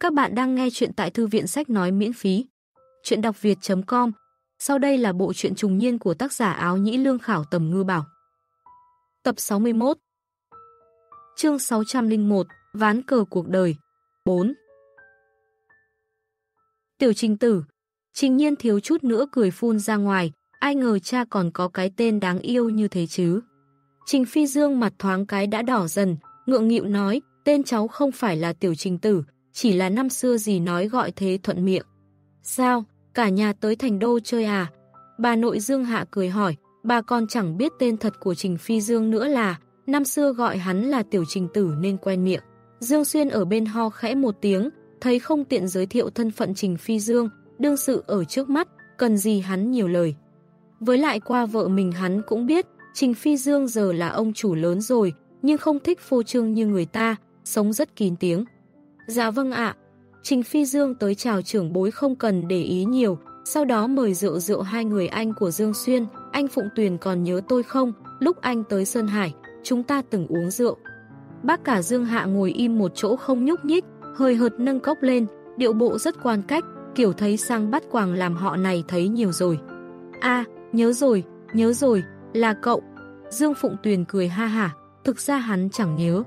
Các bạn đang nghe chuyện tại thư viện sách nói miễn phí. Chuyện đọc việt.com Sau đây là bộ truyện trùng niên của tác giả áo nhĩ lương khảo tầm ngư bảo. Tập 61 Chương 601 Ván cờ cuộc đời. 4 Tiểu trình tử. Trình nhiên thiếu chút nữa cười phun ra ngoài, ai ngờ cha còn có cái tên đáng yêu như thế chứ. Trình Phi Dương mặt thoáng cái đã đỏ dần, ngượng nghịu nói, tên cháu không phải là tiểu trình tử, chỉ là năm xưa gì nói gọi thế thuận miệng. Sao, cả nhà tới thành đô chơi à? Bà nội Dương Hạ cười hỏi, bà con chẳng biết tên thật của Trình Phi Dương nữa là, năm xưa gọi hắn là tiểu trình tử nên quen miệng. Dương Xuyên ở bên ho khẽ một tiếng, thấy không tiện giới thiệu thân phận Trình Phi Dương, đương sự ở trước mắt, cần gì hắn nhiều lời. Với lại qua vợ mình hắn cũng biết, Trình Phi Dương giờ là ông chủ lớn rồi, nhưng không thích phô trương như người ta, sống rất kín tiếng. Dạ vâng ạ. Trình Phi Dương tới chào trưởng bối không cần để ý nhiều, sau đó mời rượu rượu hai người anh của Dương Xuyên, anh Phụng Tuyền còn nhớ tôi không, lúc anh tới Sơn Hải, chúng ta từng uống rượu. Bác cả Dương Hạ ngồi im một chỗ không nhúc nhích, hơi hợt nâng cốc lên, điệu bộ rất quan cách, kiểu thấy sang bắt quàng làm họ này thấy nhiều rồi. a nhớ rồi, nhớ rồi, là cậu. Dương Phụng Tuyền cười ha hả, thực ra hắn chẳng nhớ.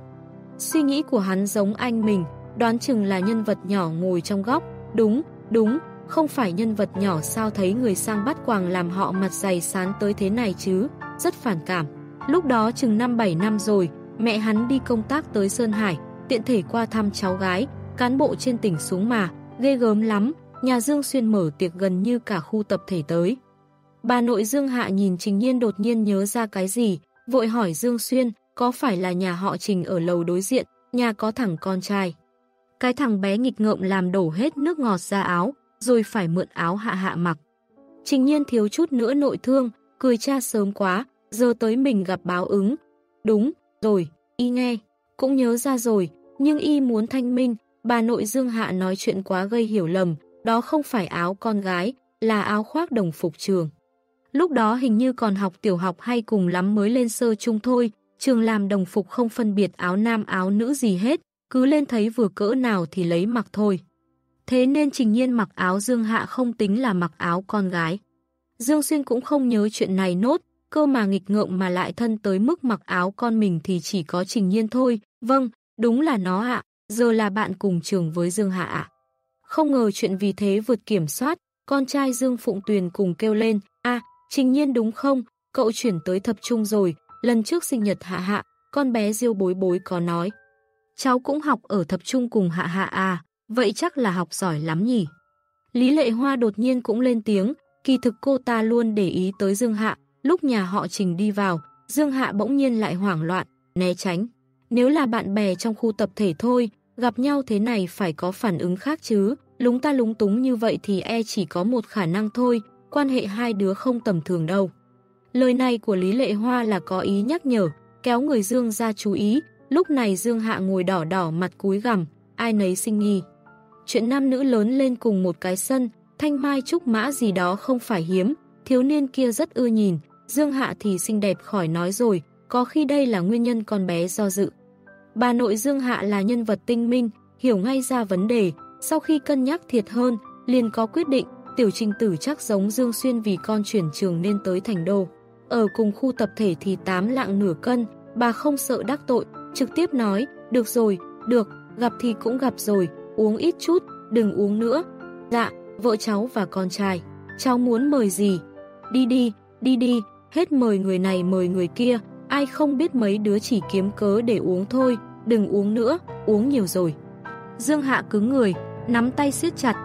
Suy nghĩ của hắn giống anh mình, đoán chừng là nhân vật nhỏ ngồi trong góc. Đúng, đúng, không phải nhân vật nhỏ sao thấy người sang bắt quàng làm họ mặt dày sán tới thế này chứ, rất phản cảm. Lúc đó chừng năm 7 năm rồi, mẹ hắn đi công tác tới Sơn Hải, tiện thể qua thăm cháu gái, cán bộ trên tỉnh xuống mà, ghê gớm lắm, nhà Dương Xuyên mở tiệc gần như cả khu tập thể tới. Bà nội Dương Hạ nhìn Trình Nhiên đột nhiên nhớ ra cái gì, vội hỏi Dương Xuyên, có phải là nhà họ Trình ở lầu đối diện, nhà có thẳng con trai. Cái thằng bé nghịch ngợm làm đổ hết nước ngọt ra áo, rồi phải mượn áo hạ hạ mặc. Trình nhiên thiếu chút nữa nội thương, cười cha sớm quá, giờ tới mình gặp báo ứng. Đúng, rồi, y nghe, cũng nhớ ra rồi, nhưng y muốn thanh minh, bà nội Dương Hạ nói chuyện quá gây hiểu lầm, đó không phải áo con gái, là áo khoác đồng phục trường. Lúc đó hình như còn học tiểu học hay cùng lắm mới lên sơ chung thôi, trường làm đồng phục không phân biệt áo nam áo nữ gì hết, cứ lên thấy vừa cỡ nào thì lấy mặc thôi. Thế nên Trình Nhiên mặc áo Dương Hạ không tính là mặc áo con gái. Dương Xuyên cũng không nhớ chuyện này nốt, cơ mà nghịch ngợm mà lại thân tới mức mặc áo con mình thì chỉ có Trình Nhiên thôi. Vâng, đúng là nó ạ, giờ là bạn cùng trường với Dương Hạ ạ. Không ngờ chuyện vì thế vượt kiểm soát, con trai Dương Phụng Tuyền cùng kêu lên, a Trình Nhiên đúng không, cậu chuyển tới thập trung rồi, lần trước sinh nhật Hạ Hạ, con bé Diêu bối bối có nói. Cháu cũng học ở thập trung cùng Hạ Hạ à, vậy chắc là học giỏi lắm nhỉ. Lý Lệ Hoa đột nhiên cũng lên tiếng, kỳ thực cô ta luôn để ý tới Dương Hạ, lúc nhà họ Trình đi vào, Dương Hạ bỗng nhiên lại hoảng loạn, né tránh. Nếu là bạn bè trong khu tập thể thôi, gặp nhau thế này phải có phản ứng khác chứ, lúng ta lúng túng như vậy thì e chỉ có một khả năng thôi, quan hệ hai đứa không tầm thường đâu. Lời này của Lý Lệ Hoa là có ý nhắc nhở, kéo người Dương ra chú ý, lúc này Dương Hạ ngồi đỏ đỏ mặt cúi gằm, ai nấy sinh nghi. Chuyện nam nữ lớn lên cùng một cái sân, thanh mai trúc mã gì đó không phải hiếm, thiếu niên kia rất ưa nhìn, Dương Hạ thì xinh đẹp khỏi nói rồi, có khi đây là nguyên nhân con bé do dự. Bà nội Dương Hạ là nhân vật tinh minh, hiểu ngay ra vấn đề, sau khi cân nhắc thiệt hơn, liền có quyết định, tiểu trình tử chắc giống Dương Xuyên vì con chuyển trường nên tới thành đô. Ở cùng khu tập thể thì tám lạng nửa cân, bà không sợ đắc tội, trực tiếp nói, được rồi, được, gặp thì cũng gặp rồi, uống ít chút, đừng uống nữa. Dạ, vợ cháu và con trai, cháu muốn mời gì? Đi đi, đi đi, hết mời người này mời người kia, ai không biết mấy đứa chỉ kiếm cớ để uống thôi, đừng uống nữa, uống nhiều rồi. Dương Hạ cứng người, nắm tay siết chặt.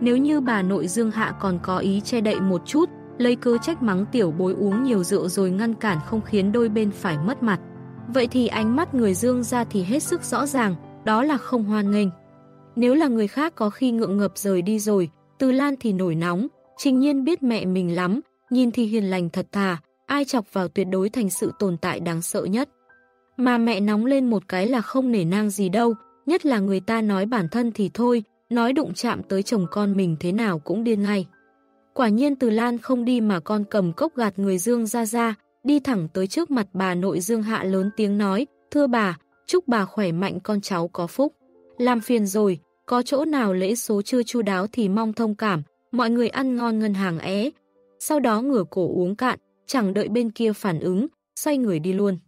Nếu như bà nội Dương Hạ còn có ý che đậy một chút, lấy cớ trách mắng tiểu bối uống nhiều rượu rồi ngăn cản không khiến đôi bên phải mất mặt. Vậy thì ánh mắt người Dương ra thì hết sức rõ ràng, đó là không hoan nghênh. Nếu là người khác có khi ngượng ngập rời đi rồi, Từ Lan thì nổi nóng, trình nhiên biết mẹ mình lắm, nhìn thì hiền lành thật thà, ai chọc vào tuyệt đối thành sự tồn tại đáng sợ nhất. Mà mẹ nóng lên một cái là không nể nang gì đâu, nhất là người ta nói bản thân thì thôi, nói đụng chạm tới chồng con mình thế nào cũng điên ngay. Quả nhiên từ Lan không đi mà con cầm cốc gạt người Dương ra ra, đi thẳng tới trước mặt bà nội Dương Hạ lớn tiếng nói, thưa bà, chúc bà khỏe mạnh con cháu có phúc. Làm phiền rồi, có chỗ nào lễ số chưa chu đáo thì mong thông cảm, mọi người ăn ngon ngân hàng é. Sau đó ngửa cổ uống cạn, chẳng đợi bên kia phản ứng, xoay người đi luôn.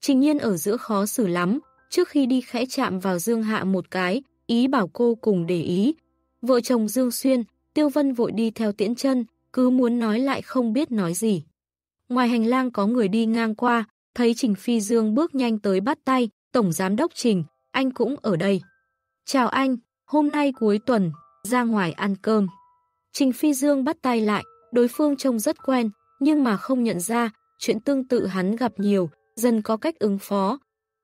Trình nhiên ở giữa khó xử lắm, trước khi đi khẽ chạm vào Dương Hạ một cái, ý bảo cô cùng để ý. Vợ chồng Dương Xuyên, Tiêu Vân vội đi theo tiễn chân, cứ muốn nói lại không biết nói gì. Ngoài hành lang có người đi ngang qua, thấy Trình Phi Dương bước nhanh tới bắt tay, Tổng Giám Đốc Trình, anh cũng ở đây. Chào anh, hôm nay cuối tuần, ra ngoài ăn cơm. Trình Phi Dương bắt tay lại, đối phương trông rất quen, nhưng mà không nhận ra, chuyện tương tự hắn gặp nhiều, dần có cách ứng phó.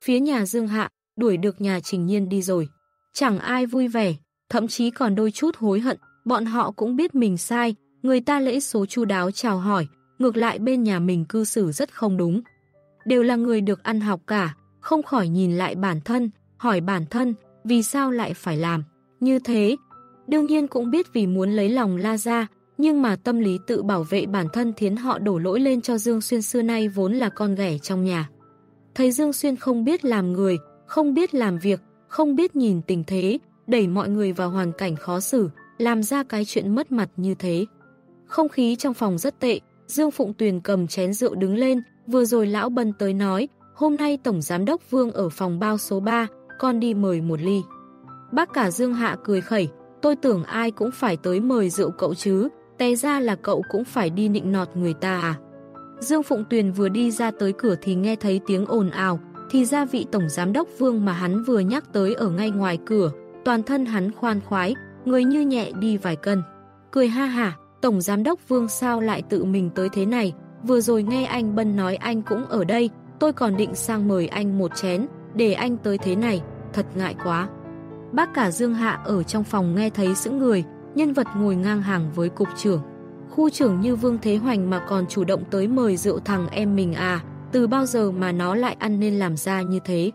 Phía nhà Dương Hạ, đuổi được nhà Trình Nhiên đi rồi. Chẳng ai vui vẻ, thậm chí còn đôi chút hối hận, bọn họ cũng biết mình sai, người ta lễ số chu đáo chào hỏi, ngược lại bên nhà mình cư xử rất không đúng. Đều là người được ăn học cả, không khỏi nhìn lại bản thân, hỏi bản thân, vì sao lại phải làm. Như thế, đương nhiên cũng biết vì muốn lấy lòng La Gia, nhưng mà tâm lý tự bảo vệ bản thân khiến họ đổ lỗi lên cho Dương Xuyên xưa nay vốn là con ghẻ trong nhà. Thấy Dương Xuyên không biết làm người, không biết làm việc, không biết nhìn tình thế, đẩy mọi người vào hoàn cảnh khó xử, làm ra cái chuyện mất mặt như thế. Không khí trong phòng rất tệ, Dương Phụng Tuyền cầm chén rượu đứng lên, vừa rồi lão Bân tới nói, hôm nay Tổng Giám đốc Vương ở phòng bao số 3, con đi mời một ly. Bác cả Dương Hạ cười khẩy, tôi tưởng ai cũng phải tới mời rượu cậu chứ, té ra là cậu cũng phải đi nịnh nọt người ta à. Dương Phụng Tuyền vừa đi ra tới cửa thì nghe thấy tiếng ồn ào, thì ra vị Tổng Giám đốc Vương mà hắn vừa nhắc tới ở ngay ngoài cửa, toàn thân hắn khoan khoái, người như nhẹ đi vài cân. Cười ha hả, Tổng Giám đốc Vương sao lại tự mình tới thế này, vừa rồi nghe anh Bân nói anh cũng ở đây, tôi còn định sang mời anh một chén, để anh tới thế này, thật ngại quá. Bác cả Dương Hạ ở trong phòng nghe thấy sững người, nhân vật ngồi ngang hàng với cục trưởng. Khu trưởng như Vương Thế Hoành mà còn chủ động tới mời rượu thằng em mình à, từ bao giờ mà nó lại ăn nên làm ra như thế.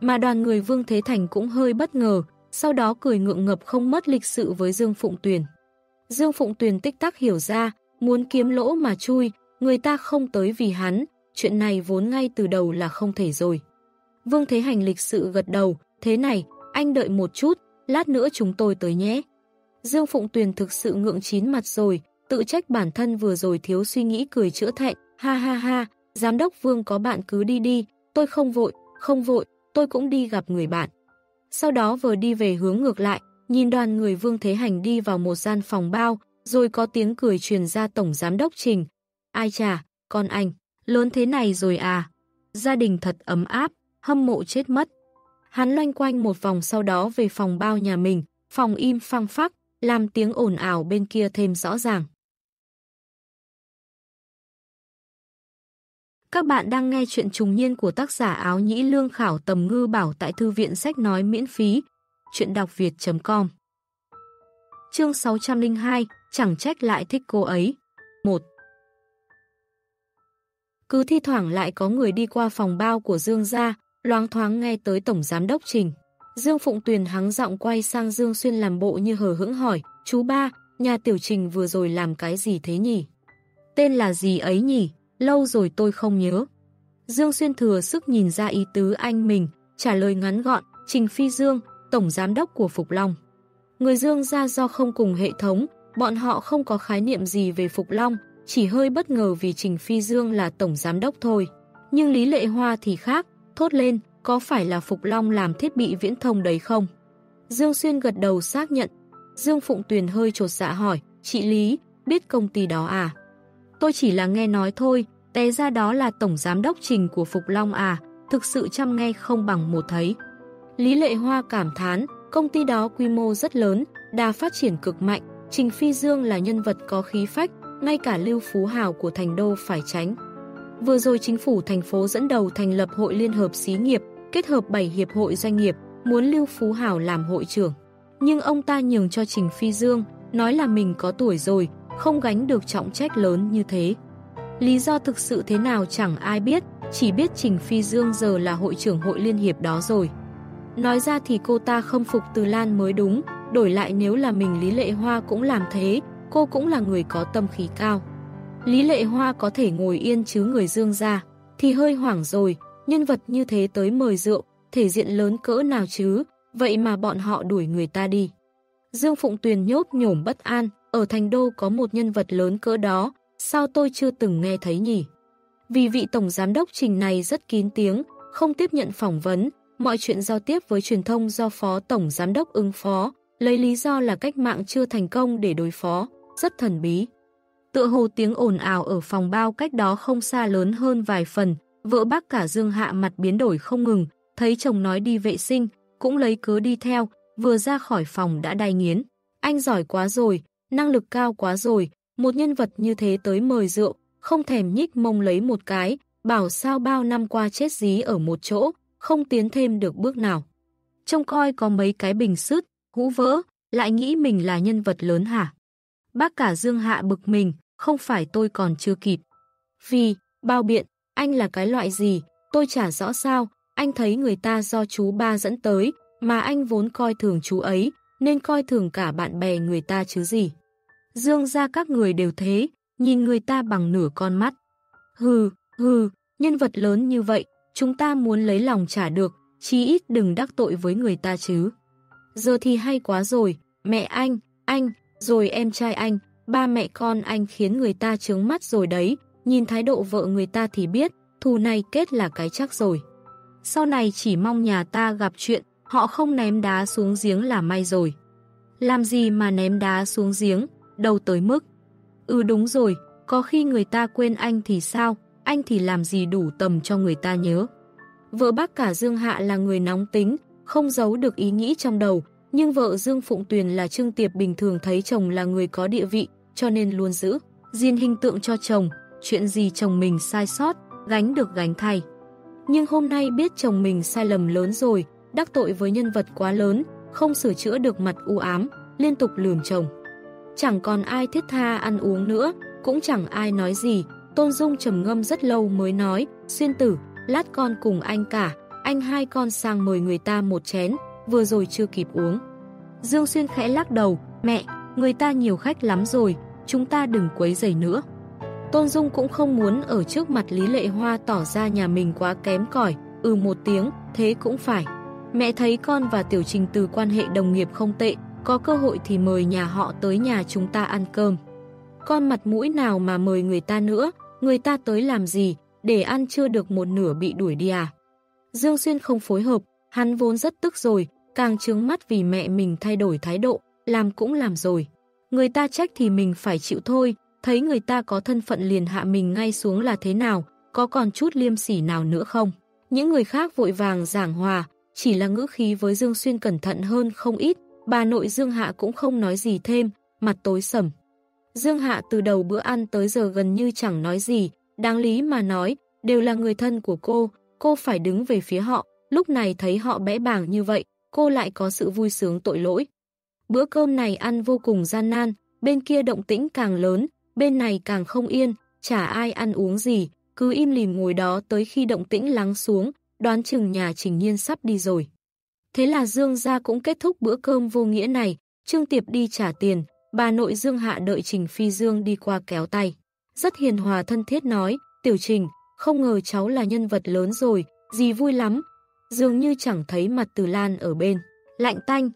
Mà đoàn người Vương Thế Thành cũng hơi bất ngờ, sau đó cười ngượng ngập không mất lịch sự với Dương Phụng Tuyền. Dương Phụng Tuyền tích tắc hiểu ra, muốn kiếm lỗ mà chui, người ta không tới vì hắn, chuyện này vốn ngay từ đầu là không thể rồi. Vương Thế Hành lịch sự gật đầu, thế này, anh đợi một chút, lát nữa chúng tôi tới nhé. Dương Phụng Tuyền thực sự ngượng chín mặt rồi, tự trách bản thân vừa rồi thiếu suy nghĩ cười chữa thẹn, ha ha ha, giám đốc Vương có bạn cứ đi đi, tôi không vội, không vội, tôi cũng đi gặp người bạn. Sau đó vừa đi về hướng ngược lại, nhìn đoàn người Vương Thế Hành đi vào một gian phòng bao, rồi có tiếng cười truyền ra Tổng Giám đốc Trình. Ai chà, con anh, lớn thế này rồi à? Gia đình thật ấm áp, hâm mộ chết mất. Hắn loanh quanh một vòng sau đó về phòng bao nhà mình, phòng im phăng phắc, làm tiếng ồn ào bên kia thêm rõ ràng. Các bạn đang nghe chuyện trùng niên của tác giả áo nhĩ lương khảo tầm ngư bảo tại thư viện sách nói miễn phí. Chuyện đọc việt.com Chương 602 Chẳng trách lại thích cô ấy 1 Cứ thi thoảng lại có người đi qua phòng bao của Dương gia, loáng thoáng nghe tới Tổng Giám Đốc Trình. Dương Phụng Tuyền hắng giọng quay sang Dương Xuyên làm bộ như hờ hững hỏi, chú ba, nhà tiểu trình vừa rồi làm cái gì thế nhỉ? Tên là gì ấy nhỉ? Lâu rồi tôi không nhớ. Dương Xuyên thừa sức nhìn ra ý tứ anh mình, trả lời ngắn gọn, Trình Phi Dương, Tổng Giám đốc của Phục Long. Người Dương ra do không cùng hệ thống, bọn họ không có khái niệm gì về Phục Long, chỉ hơi bất ngờ vì Trình Phi Dương là Tổng Giám đốc thôi. Nhưng Lý Lệ Hoa thì khác, thốt lên, có phải là Phục Long làm thiết bị viễn thông đấy không? Dương Xuyên gật đầu xác nhận. Dương Phụng Tuyền hơi trột dạ hỏi, chị Lý, biết công ty đó à? Tôi chỉ là nghe nói thôi, té ra đó là tổng giám đốc trình của Phục Long à, thực sự chăm nghe không bằng một thấy. Lý Lệ Hoa cảm thán, công ty đó quy mô rất lớn, đà phát triển cực mạnh, Trình Phi Dương là nhân vật có khí phách, ngay cả Lưu Phú Hào của Thành Đô phải tránh. Vừa rồi chính phủ thành phố dẫn đầu thành lập hội liên hợp xí nghiệp, kết hợp 7 hiệp hội doanh nghiệp, muốn Lưu Phú Hào làm hội trưởng. Nhưng ông ta nhường cho Trình Phi Dương, nói là mình có tuổi rồi, không gánh được trọng trách lớn như thế. Lý do thực sự thế nào chẳng ai biết, chỉ biết Trình Phi Dương giờ là hội trưởng hội liên hiệp đó rồi. Nói ra thì cô ta không phục Từ Lan mới đúng, đổi lại nếu là mình Lý Lệ Hoa cũng làm thế, cô cũng là người có tâm khí cao. Lý Lệ Hoa có thể ngồi yên chứ người Dương ra, thì hơi hoảng rồi, nhân vật như thế tới mời rượu, thể diện lớn cỡ nào chứ, vậy mà bọn họ đuổi người ta đi. Dương Phụng Tuyền nhốt nhổm bất an, ở thành đô có một nhân vật lớn cỡ đó, sao tôi chưa từng nghe thấy nhỉ? Vì vị tổng giám đốc trình này rất kín tiếng, không tiếp nhận phỏng vấn, mọi chuyện giao tiếp với truyền thông do phó tổng giám đốc ứng phó, lấy lý do là cách mạng chưa thành công để đối phó, rất thần bí. Tựa hồ tiếng ồn ào ở phòng bao cách đó không xa lớn hơn vài phần, vợ bác cả Dương Hạ mặt biến đổi không ngừng, thấy chồng nói đi vệ sinh, cũng lấy cớ đi theo, vừa ra khỏi phòng đã đai nghiến. Anh giỏi quá rồi, năng lực cao quá rồi, một nhân vật như thế tới mời rượu, không thèm nhích mông lấy một cái, bảo sao bao năm qua chết dí ở một chỗ, không tiến thêm được bước nào. Trông coi có mấy cái bình sứt, hũ vỡ, lại nghĩ mình là nhân vật lớn hả? Bác cả Dương Hạ bực mình, không phải tôi còn chưa kịp. Vì, bao biện, anh là cái loại gì, tôi chả rõ sao, anh thấy người ta do chú ba dẫn tới, mà anh vốn coi thường chú ấy, nên coi thường cả bạn bè người ta chứ gì. Dương ra các người đều thế, nhìn người ta bằng nửa con mắt. Hừ, hừ, nhân vật lớn như vậy, chúng ta muốn lấy lòng trả được, chí ít đừng đắc tội với người ta chứ. Giờ thì hay quá rồi, mẹ anh, anh, rồi em trai anh, ba mẹ con anh khiến người ta trướng mắt rồi đấy, nhìn thái độ vợ người ta thì biết, thù này kết là cái chắc rồi. Sau này chỉ mong nhà ta gặp chuyện, họ không ném đá xuống giếng là may rồi. Làm gì mà ném đá xuống giếng, đâu tới mức. Ừ đúng rồi, có khi người ta quên anh thì sao, anh thì làm gì đủ tầm cho người ta nhớ. Vợ bác cả Dương Hạ là người nóng tính, không giấu được ý nghĩ trong đầu, nhưng vợ Dương Phụng Tuyền là Trương Tiệp bình thường thấy chồng là người có địa vị, cho nên luôn giữ. Diên hình tượng cho chồng, chuyện gì chồng mình sai sót, gánh được gánh thay. Nhưng hôm nay biết chồng mình sai lầm lớn rồi, đắc tội với nhân vật quá lớn, không sửa chữa được mặt u ám, liên tục lườm chồng. Chẳng còn ai thiết tha ăn uống nữa, cũng chẳng ai nói gì, Tôn Dung trầm ngâm rất lâu mới nói, xuyên tử, lát con cùng anh cả, anh hai con sang mời người ta một chén, vừa rồi chưa kịp uống. Dương Xuyên khẽ lắc đầu, mẹ, người ta nhiều khách lắm rồi, chúng ta đừng quấy rầy nữa. Tôn Dung cũng không muốn ở trước mặt Lý Lệ Hoa tỏ ra nhà mình quá kém cỏi ừ một tiếng, thế cũng phải. Mẹ thấy con và Tiểu Trình từ quan hệ đồng nghiệp không tệ, có cơ hội thì mời nhà họ tới nhà chúng ta ăn cơm. Con mặt mũi nào mà mời người ta nữa, người ta tới làm gì, để ăn chưa được một nửa bị đuổi đi à. Dương Xuyên không phối hợp, hắn vốn rất tức rồi, càng trướng mắt vì mẹ mình thay đổi thái độ, làm cũng làm rồi. Người ta trách thì mình phải chịu thôi, thấy người ta có thân phận liền hạ mình ngay xuống là thế nào, có còn chút liêm sỉ nào nữa không? Những người khác vội vàng giảng hòa, chỉ là ngữ khí với Dương Xuyên cẩn thận hơn không ít, bà nội Dương Hạ cũng không nói gì thêm, mặt tối sầm. Dương Hạ từ đầu bữa ăn tới giờ gần như chẳng nói gì, đáng lý mà nói, đều là người thân của cô, cô phải đứng về phía họ, lúc này thấy họ bẽ bảng như vậy, cô lại có sự vui sướng tội lỗi. Bữa cơm này ăn vô cùng gian nan, bên kia động tĩnh càng lớn, bên này càng không yên, chả ai ăn uống gì, cứ im lìm ngồi đó tới khi động tĩnh lắng xuống, đoán chừng nhà Trình Nhiên sắp đi rồi. Thế là Dương gia cũng kết thúc bữa cơm vô nghĩa này, Trương Tiệp đi trả tiền, bà nội Dương Hạ đợi Trình Phi Dương đi qua kéo tay. Rất hiền hòa thân thiết nói, Tiểu Trình, không ngờ cháu là nhân vật lớn rồi, gì vui lắm. Dường như chẳng thấy mặt Từ Lan ở bên. Lạnh tanh,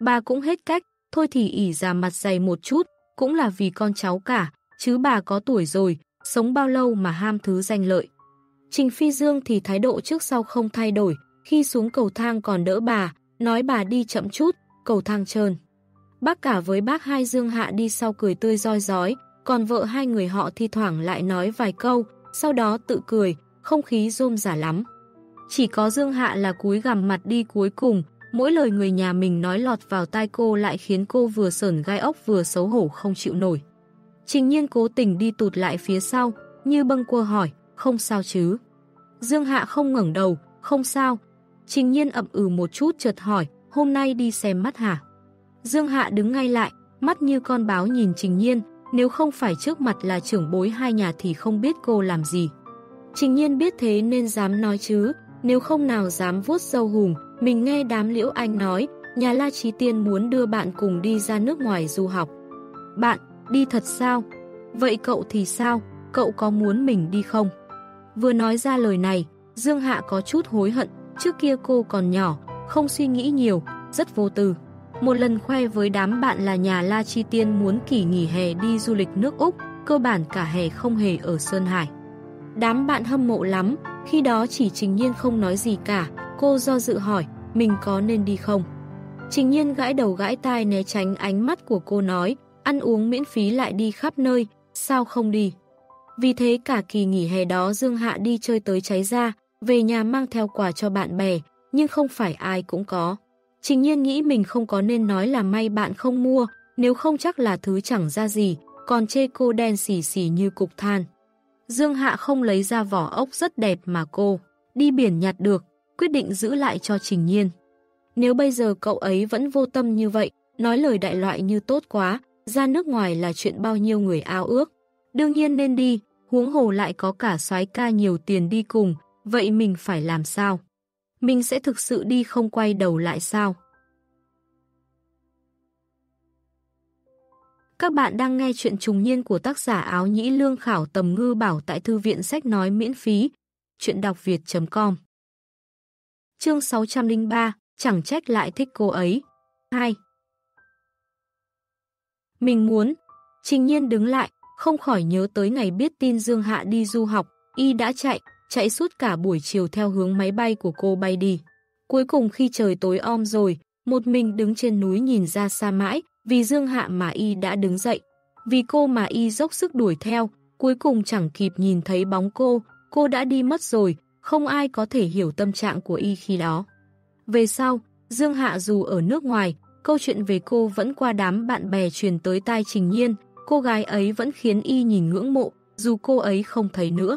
bà cũng hết cách, thôi thì ỉ ra mặt dày một chút, cũng là vì con cháu cả, chứ bà có tuổi rồi, sống bao lâu mà ham thứ danh lợi. Trình Phi Dương thì thái độ trước sau không thay đổi, khi xuống cầu thang còn đỡ bà, nói bà đi chậm chút, cầu thang trơn. Bác cả với bác hai Dương Hạ đi sau cười tươi roi rói, còn vợ hai người họ thi thoảng lại nói vài câu, sau đó tự cười, không khí rôm giả lắm. Chỉ có Dương Hạ là cúi gằm mặt đi cuối cùng, mỗi lời người nhà mình nói lọt vào tai cô lại khiến cô vừa sờn gai ốc vừa xấu hổ không chịu nổi. Trình nhiên cố tình đi tụt lại phía sau, như bâng cua hỏi, không sao chứ. Dương Hạ không ngẩng đầu, không sao. Trình nhiên ậm ừ một chút chợt hỏi, hôm nay đi xem mắt hả? Dương Hạ đứng ngay lại, mắt như con báo nhìn Trình nhiên, nếu không phải trước mặt là trưởng bối hai nhà thì không biết cô làm gì. Trình nhiên biết thế nên dám nói chứ, nếu không nào dám vuốt dâu hùng, mình nghe đám liễu anh nói, nhà La Trí Tiên muốn đưa bạn cùng đi ra nước ngoài du học. Bạn, đi thật sao? Vậy cậu thì sao? Cậu có muốn mình đi không? Vừa nói ra lời này, Dương Hạ có chút hối hận, trước kia cô còn nhỏ, không suy nghĩ nhiều, rất vô tư. Một lần khoe với đám bạn là nhà La Chi Tiên muốn kỳ nghỉ hè đi du lịch nước Úc, cơ bản cả hè không hề ở Sơn Hải. Đám bạn hâm mộ lắm, khi đó chỉ Trình Nhiên không nói gì cả, cô do dự hỏi, mình có nên đi không? Trình Nhiên gãi đầu gãi tai né tránh ánh mắt của cô nói, ăn uống miễn phí lại đi khắp nơi, sao không đi? Vì thế cả kỳ nghỉ hè đó Dương Hạ đi chơi tới cháy ra, về nhà mang theo quà cho bạn bè, nhưng không phải ai cũng có. Trình nhiên nghĩ mình không có nên nói là may bạn không mua, nếu không chắc là thứ chẳng ra gì, còn chê cô đen xỉ xỉ như cục than. Dương Hạ không lấy ra vỏ ốc rất đẹp mà cô, đi biển nhặt được, quyết định giữ lại cho Trình Nhiên. Nếu bây giờ cậu ấy vẫn vô tâm như vậy, nói lời đại loại như tốt quá, ra nước ngoài là chuyện bao nhiêu người ao ước. Đương nhiên nên đi, huống hồ lại có cả soái ca nhiều tiền đi cùng, vậy mình phải làm sao? Mình sẽ thực sự đi không quay đầu lại sao? Các bạn đang nghe chuyện trùng niên của tác giả áo nhĩ lương khảo tầm ngư bảo tại thư viện sách nói miễn phí. Chuyện đọc việt.com Chương 603 Chẳng trách lại thích cô ấy 2 Mình muốn, Trình nhiên đứng lại, Không khỏi nhớ tới ngày biết tin Dương Hạ đi du học, Y đã chạy Chạy suốt cả buổi chiều theo hướng máy bay của cô bay đi Cuối cùng khi trời tối om rồi Một mình đứng trên núi nhìn ra xa mãi vì Dương Hạ mà y đã đứng dậy. Vì cô mà y dốc sức đuổi theo, cuối cùng chẳng kịp nhìn thấy bóng cô, cô đã đi mất rồi, không ai có thể hiểu tâm trạng của y khi đó. Về sau, Dương Hạ dù ở nước ngoài, câu chuyện về cô vẫn qua đám bạn bè truyền tới tai Trình Nhiên, cô gái ấy vẫn khiến y nhìn ngưỡng mộ, dù cô ấy không thấy nữa.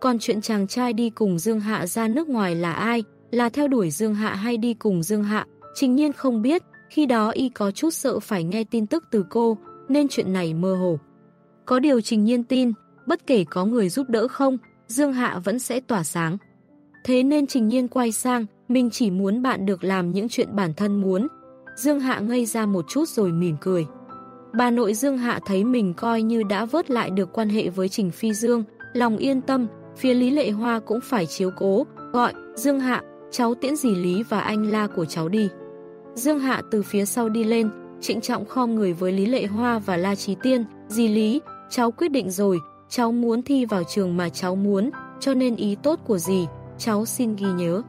Còn chuyện chàng trai đi cùng Dương Hạ ra nước ngoài là ai, là theo đuổi Dương Hạ hay đi cùng Dương Hạ, Trình Nhiên không biết, khi đó y có chút sợ phải nghe tin tức từ cô, nên chuyện này mơ hồ. Có điều trình nhiên tin, bất kể có người giúp đỡ không, Dương Hạ vẫn sẽ tỏa sáng. Thế nên trình nhiên quay sang, mình chỉ muốn bạn được làm những chuyện bản thân muốn. Dương Hạ ngây ra một chút rồi mỉm cười. Bà nội Dương Hạ thấy mình coi như đã vớt lại được quan hệ với Trình Phi Dương, lòng yên tâm, phía Lý Lệ Hoa cũng phải chiếu cố, gọi, Dương Hạ, cháu tiễn dì Lý và anh la của cháu đi. Dương Hạ từ phía sau đi lên, trịnh trọng khom người với Lý Lệ Hoa và La Trí Tiên. Dì Lý, cháu quyết định rồi, cháu muốn thi vào trường mà cháu muốn, cho nên ý tốt của dì, cháu xin ghi nhớ.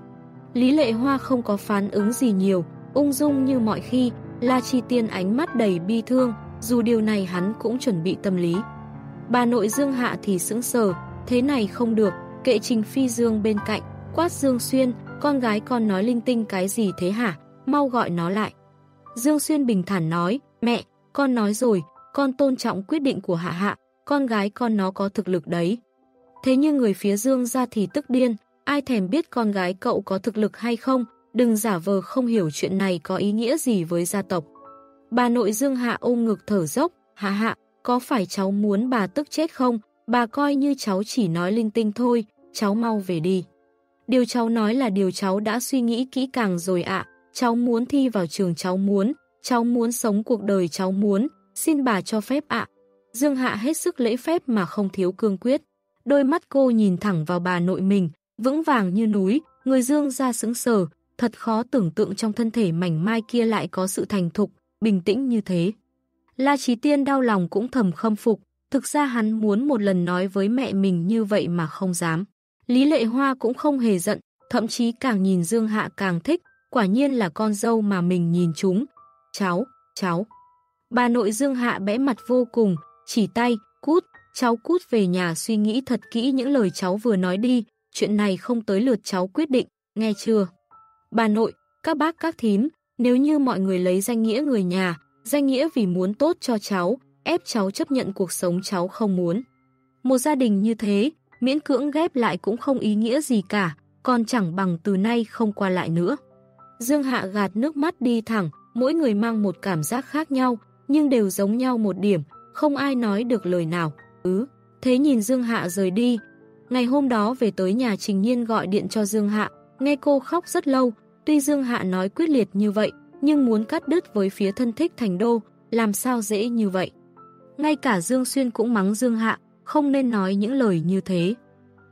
Lý Lệ Hoa không có phán ứng gì nhiều, ung dung như mọi khi, La Chi Tiên ánh mắt đầy bi thương, dù điều này hắn cũng chuẩn bị tâm lý. Bà nội Dương Hạ thì sững sờ, thế này không được, kệ Trình Phi Dương bên cạnh, quát Dương Xuyên, con gái con nói linh tinh cái gì thế hả? mau gọi nó lại. Dương Xuyên bình thản nói, mẹ, con nói rồi, con tôn trọng quyết định của Hạ Hạ, con gái con nó có thực lực đấy. Thế nhưng người phía Dương ra thì tức điên, ai thèm biết con gái cậu có thực lực hay không, đừng giả vờ không hiểu chuyện này có ý nghĩa gì với gia tộc. Bà nội Dương Hạ ôm ngực thở dốc, Hạ Hạ, có phải cháu muốn bà tức chết không? Bà coi như cháu chỉ nói linh tinh thôi, cháu mau về đi. Điều cháu nói là điều cháu đã suy nghĩ kỹ càng rồi ạ, Cháu muốn thi vào trường cháu muốn, cháu muốn sống cuộc đời cháu muốn, xin bà cho phép ạ. Dương Hạ hết sức lễ phép mà không thiếu cương quyết. Đôi mắt cô nhìn thẳng vào bà nội mình, vững vàng như núi, người Dương ra sững sờ, thật khó tưởng tượng trong thân thể mảnh mai kia lại có sự thành thục, bình tĩnh như thế. La Chí Tiên đau lòng cũng thầm khâm phục, thực ra hắn muốn một lần nói với mẹ mình như vậy mà không dám. Lý Lệ Hoa cũng không hề giận, thậm chí càng nhìn Dương Hạ càng thích, quả nhiên là con dâu mà mình nhìn chúng. Cháu, cháu. Bà nội Dương Hạ bẽ mặt vô cùng, chỉ tay, cút, cháu cút về nhà suy nghĩ thật kỹ những lời cháu vừa nói đi, chuyện này không tới lượt cháu quyết định, nghe chưa? Bà nội, các bác các thím, nếu như mọi người lấy danh nghĩa người nhà, danh nghĩa vì muốn tốt cho cháu, ép cháu chấp nhận cuộc sống cháu không muốn. Một gia đình như thế, miễn cưỡng ghép lại cũng không ý nghĩa gì cả, còn chẳng bằng từ nay không qua lại nữa. Dương Hạ gạt nước mắt đi thẳng, mỗi người mang một cảm giác khác nhau, nhưng đều giống nhau một điểm, không ai nói được lời nào. Ừ, thế nhìn Dương Hạ rời đi. Ngày hôm đó về tới nhà Trình Nhiên gọi điện cho Dương Hạ, nghe cô khóc rất lâu, tuy Dương Hạ nói quyết liệt như vậy, nhưng muốn cắt đứt với phía thân thích thành đô, làm sao dễ như vậy. Ngay cả Dương Xuyên cũng mắng Dương Hạ, không nên nói những lời như thế.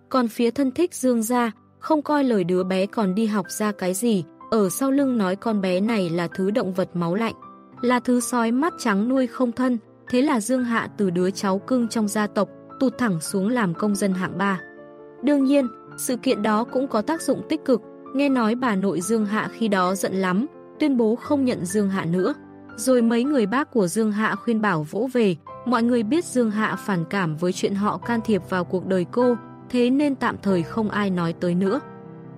Còn phía thân thích Dương ra, không coi lời đứa bé còn đi học ra cái gì, ở sau lưng nói con bé này là thứ động vật máu lạnh, là thứ sói mắt trắng nuôi không thân, thế là Dương Hạ từ đứa cháu cưng trong gia tộc tụt thẳng xuống làm công dân hạng ba. Đương nhiên, sự kiện đó cũng có tác dụng tích cực, nghe nói bà nội Dương Hạ khi đó giận lắm, tuyên bố không nhận Dương Hạ nữa. Rồi mấy người bác của Dương Hạ khuyên bảo vỗ về, mọi người biết Dương Hạ phản cảm với chuyện họ can thiệp vào cuộc đời cô, thế nên tạm thời không ai nói tới nữa.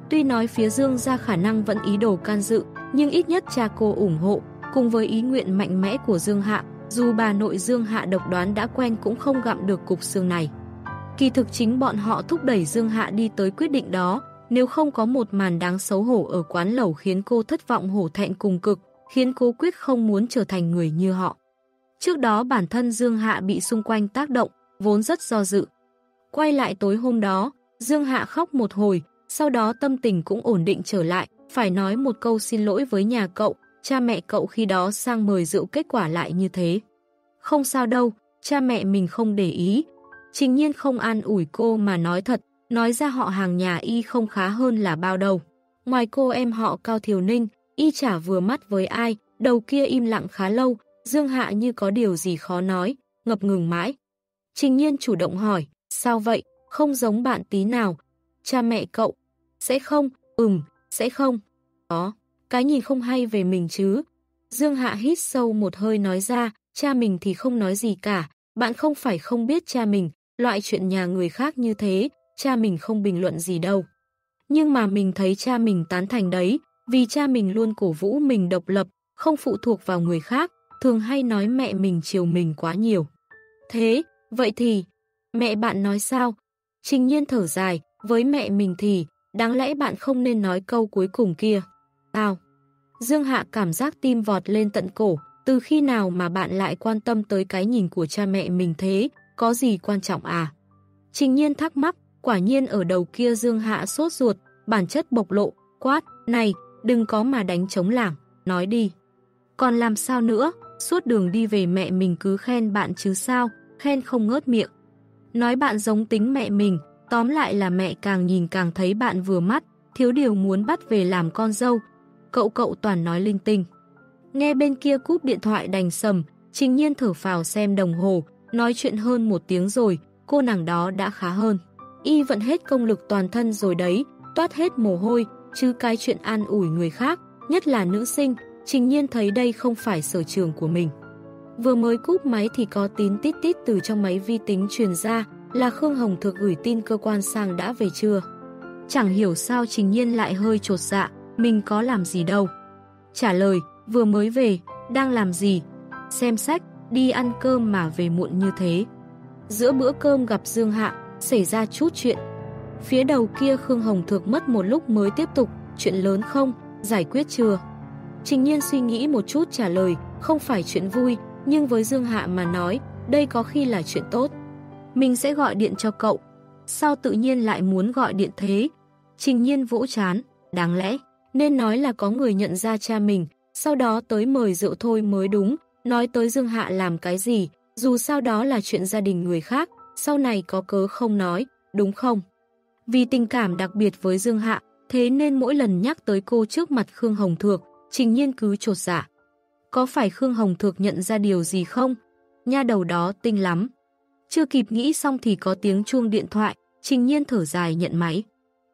Tuy nói phía Dương ra khả năng vẫn ý đồ can dự, nhưng ít nhất cha cô ủng hộ, cùng với ý nguyện mạnh mẽ của Dương Hạ, dù bà nội Dương Hạ độc đoán đã quen cũng không gặm được cục xương này. Kỳ thực chính bọn họ thúc đẩy Dương Hạ đi tới quyết định đó, nếu không có một màn đáng xấu hổ ở quán lẩu khiến cô thất vọng hổ thẹn cùng cực, khiến cô quyết không muốn trở thành người như họ. Trước đó bản thân Dương Hạ bị xung quanh tác động, vốn rất do dự. Quay lại tối hôm đó, Dương Hạ khóc một hồi, sau đó tâm tình cũng ổn định trở lại, phải nói một câu xin lỗi với nhà cậu, cha mẹ cậu khi đó sang mời rượu kết quả lại như thế. Không sao đâu, cha mẹ mình không để ý. Trình nhiên không an ủi cô mà nói thật, nói ra họ hàng nhà y không khá hơn là bao đâu. Ngoài cô em họ Cao Thiều Ninh, y chả vừa mắt với ai, đầu kia im lặng khá lâu, Dương Hạ như có điều gì khó nói, ngập ngừng mãi. Trình nhiên chủ động hỏi, sao vậy, không giống bạn tí nào, cha mẹ cậu, sẽ không, ừm, sẽ không, có, cái nhìn không hay về mình chứ. Dương Hạ hít sâu một hơi nói ra, cha mình thì không nói gì cả, bạn không phải không biết cha mình, loại chuyện nhà người khác như thế, cha mình không bình luận gì đâu. Nhưng mà mình thấy cha mình tán thành đấy, vì cha mình luôn cổ vũ mình độc lập, không phụ thuộc vào người khác, thường hay nói mẹ mình chiều mình quá nhiều. Thế, vậy thì, mẹ bạn nói sao? Trình nhiên thở dài, với mẹ mình thì, đáng lẽ bạn không nên nói câu cuối cùng kia. Tao. Dương Hạ cảm giác tim vọt lên tận cổ, từ khi nào mà bạn lại quan tâm tới cái nhìn của cha mẹ mình thế, có gì quan trọng à? Trình nhiên thắc mắc, quả nhiên ở đầu kia Dương Hạ sốt ruột, bản chất bộc lộ, quát, này, đừng có mà đánh chống lảng, nói đi. Còn làm sao nữa, suốt đường đi về mẹ mình cứ khen bạn chứ sao, khen không ngớt miệng. Nói bạn giống tính mẹ mình, tóm lại là mẹ càng nhìn càng thấy bạn vừa mắt, thiếu điều muốn bắt về làm con dâu. Cậu cậu toàn nói linh tinh. Nghe bên kia cúp điện thoại đành sầm, trình nhiên thở phào xem đồng hồ, nói chuyện hơn một tiếng rồi, cô nàng đó đã khá hơn. Y vẫn hết công lực toàn thân rồi đấy, toát hết mồ hôi, chứ cái chuyện an ủi người khác, nhất là nữ sinh, trình nhiên thấy đây không phải sở trường của mình. Vừa mới cúp máy thì có tín tít tít từ trong máy vi tính truyền ra là Khương Hồng thực gửi tin cơ quan sang đã về chưa. Chẳng hiểu sao trình nhiên lại hơi trột dạ, mình có làm gì đâu. Trả lời, vừa mới về, đang làm gì? Xem sách, đi ăn cơm mà về muộn như thế. Giữa bữa cơm gặp Dương Hạ, xảy ra chút chuyện. Phía đầu kia Khương Hồng Thược mất một lúc mới tiếp tục, chuyện lớn không, giải quyết chưa? Trình nhiên suy nghĩ một chút trả lời, không phải chuyện vui, nhưng với Dương Hạ mà nói, đây có khi là chuyện tốt. Mình sẽ gọi điện cho cậu. Sao tự nhiên lại muốn gọi điện thế? Trình nhiên vỗ chán, đáng lẽ, nên nói là có người nhận ra cha mình, sau đó tới mời rượu thôi mới đúng, nói tới Dương Hạ làm cái gì, dù sao đó là chuyện gia đình người khác, sau này có cớ không nói, đúng không? Vì tình cảm đặc biệt với Dương Hạ, thế nên mỗi lần nhắc tới cô trước mặt Khương Hồng Thược, Trình Nhiên cứ trột dạ. Có phải Khương Hồng Thược nhận ra điều gì không? Nha đầu đó tinh lắm. Chưa kịp nghĩ xong thì có tiếng chuông điện thoại, Trình Nhiên thở dài nhận máy.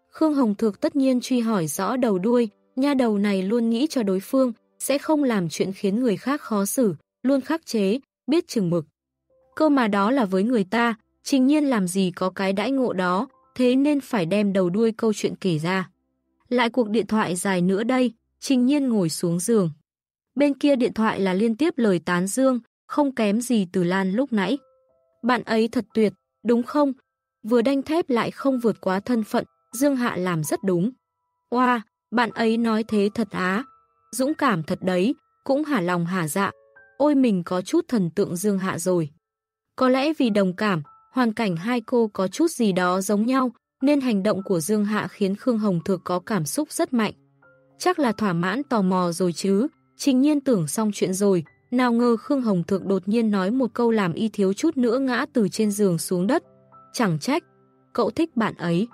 Khương Hồng Thược tất nhiên truy hỏi rõ đầu đuôi, nha đầu này luôn nghĩ cho đối phương, sẽ không làm chuyện khiến người khác khó xử, luôn khắc chế, biết chừng mực. Cơ mà đó là với người ta, Trình Nhiên làm gì có cái đãi ngộ đó, thế nên phải đem đầu đuôi câu chuyện kể ra. Lại cuộc điện thoại dài nữa đây, Trình Nhiên ngồi xuống giường. Bên kia điện thoại là liên tiếp lời tán dương, không kém gì từ Lan lúc nãy. Bạn ấy thật tuyệt, đúng không? Vừa đanh thép lại không vượt quá thân phận, Dương Hạ làm rất đúng. Wow, bạn ấy nói thế thật á. Dũng cảm thật đấy, cũng hả lòng hả dạ. Ôi mình có chút thần tượng Dương Hạ rồi. Có lẽ vì đồng cảm, hoàn cảnh hai cô có chút gì đó giống nhau, nên hành động của Dương Hạ khiến Khương Hồng Thược có cảm xúc rất mạnh. Chắc là thỏa mãn tò mò rồi chứ, trình nhiên tưởng xong chuyện rồi, nào ngờ Khương Hồng Thược đột nhiên nói một câu làm y thiếu chút nữa ngã từ trên giường xuống đất. Chẳng trách, cậu thích bạn ấy.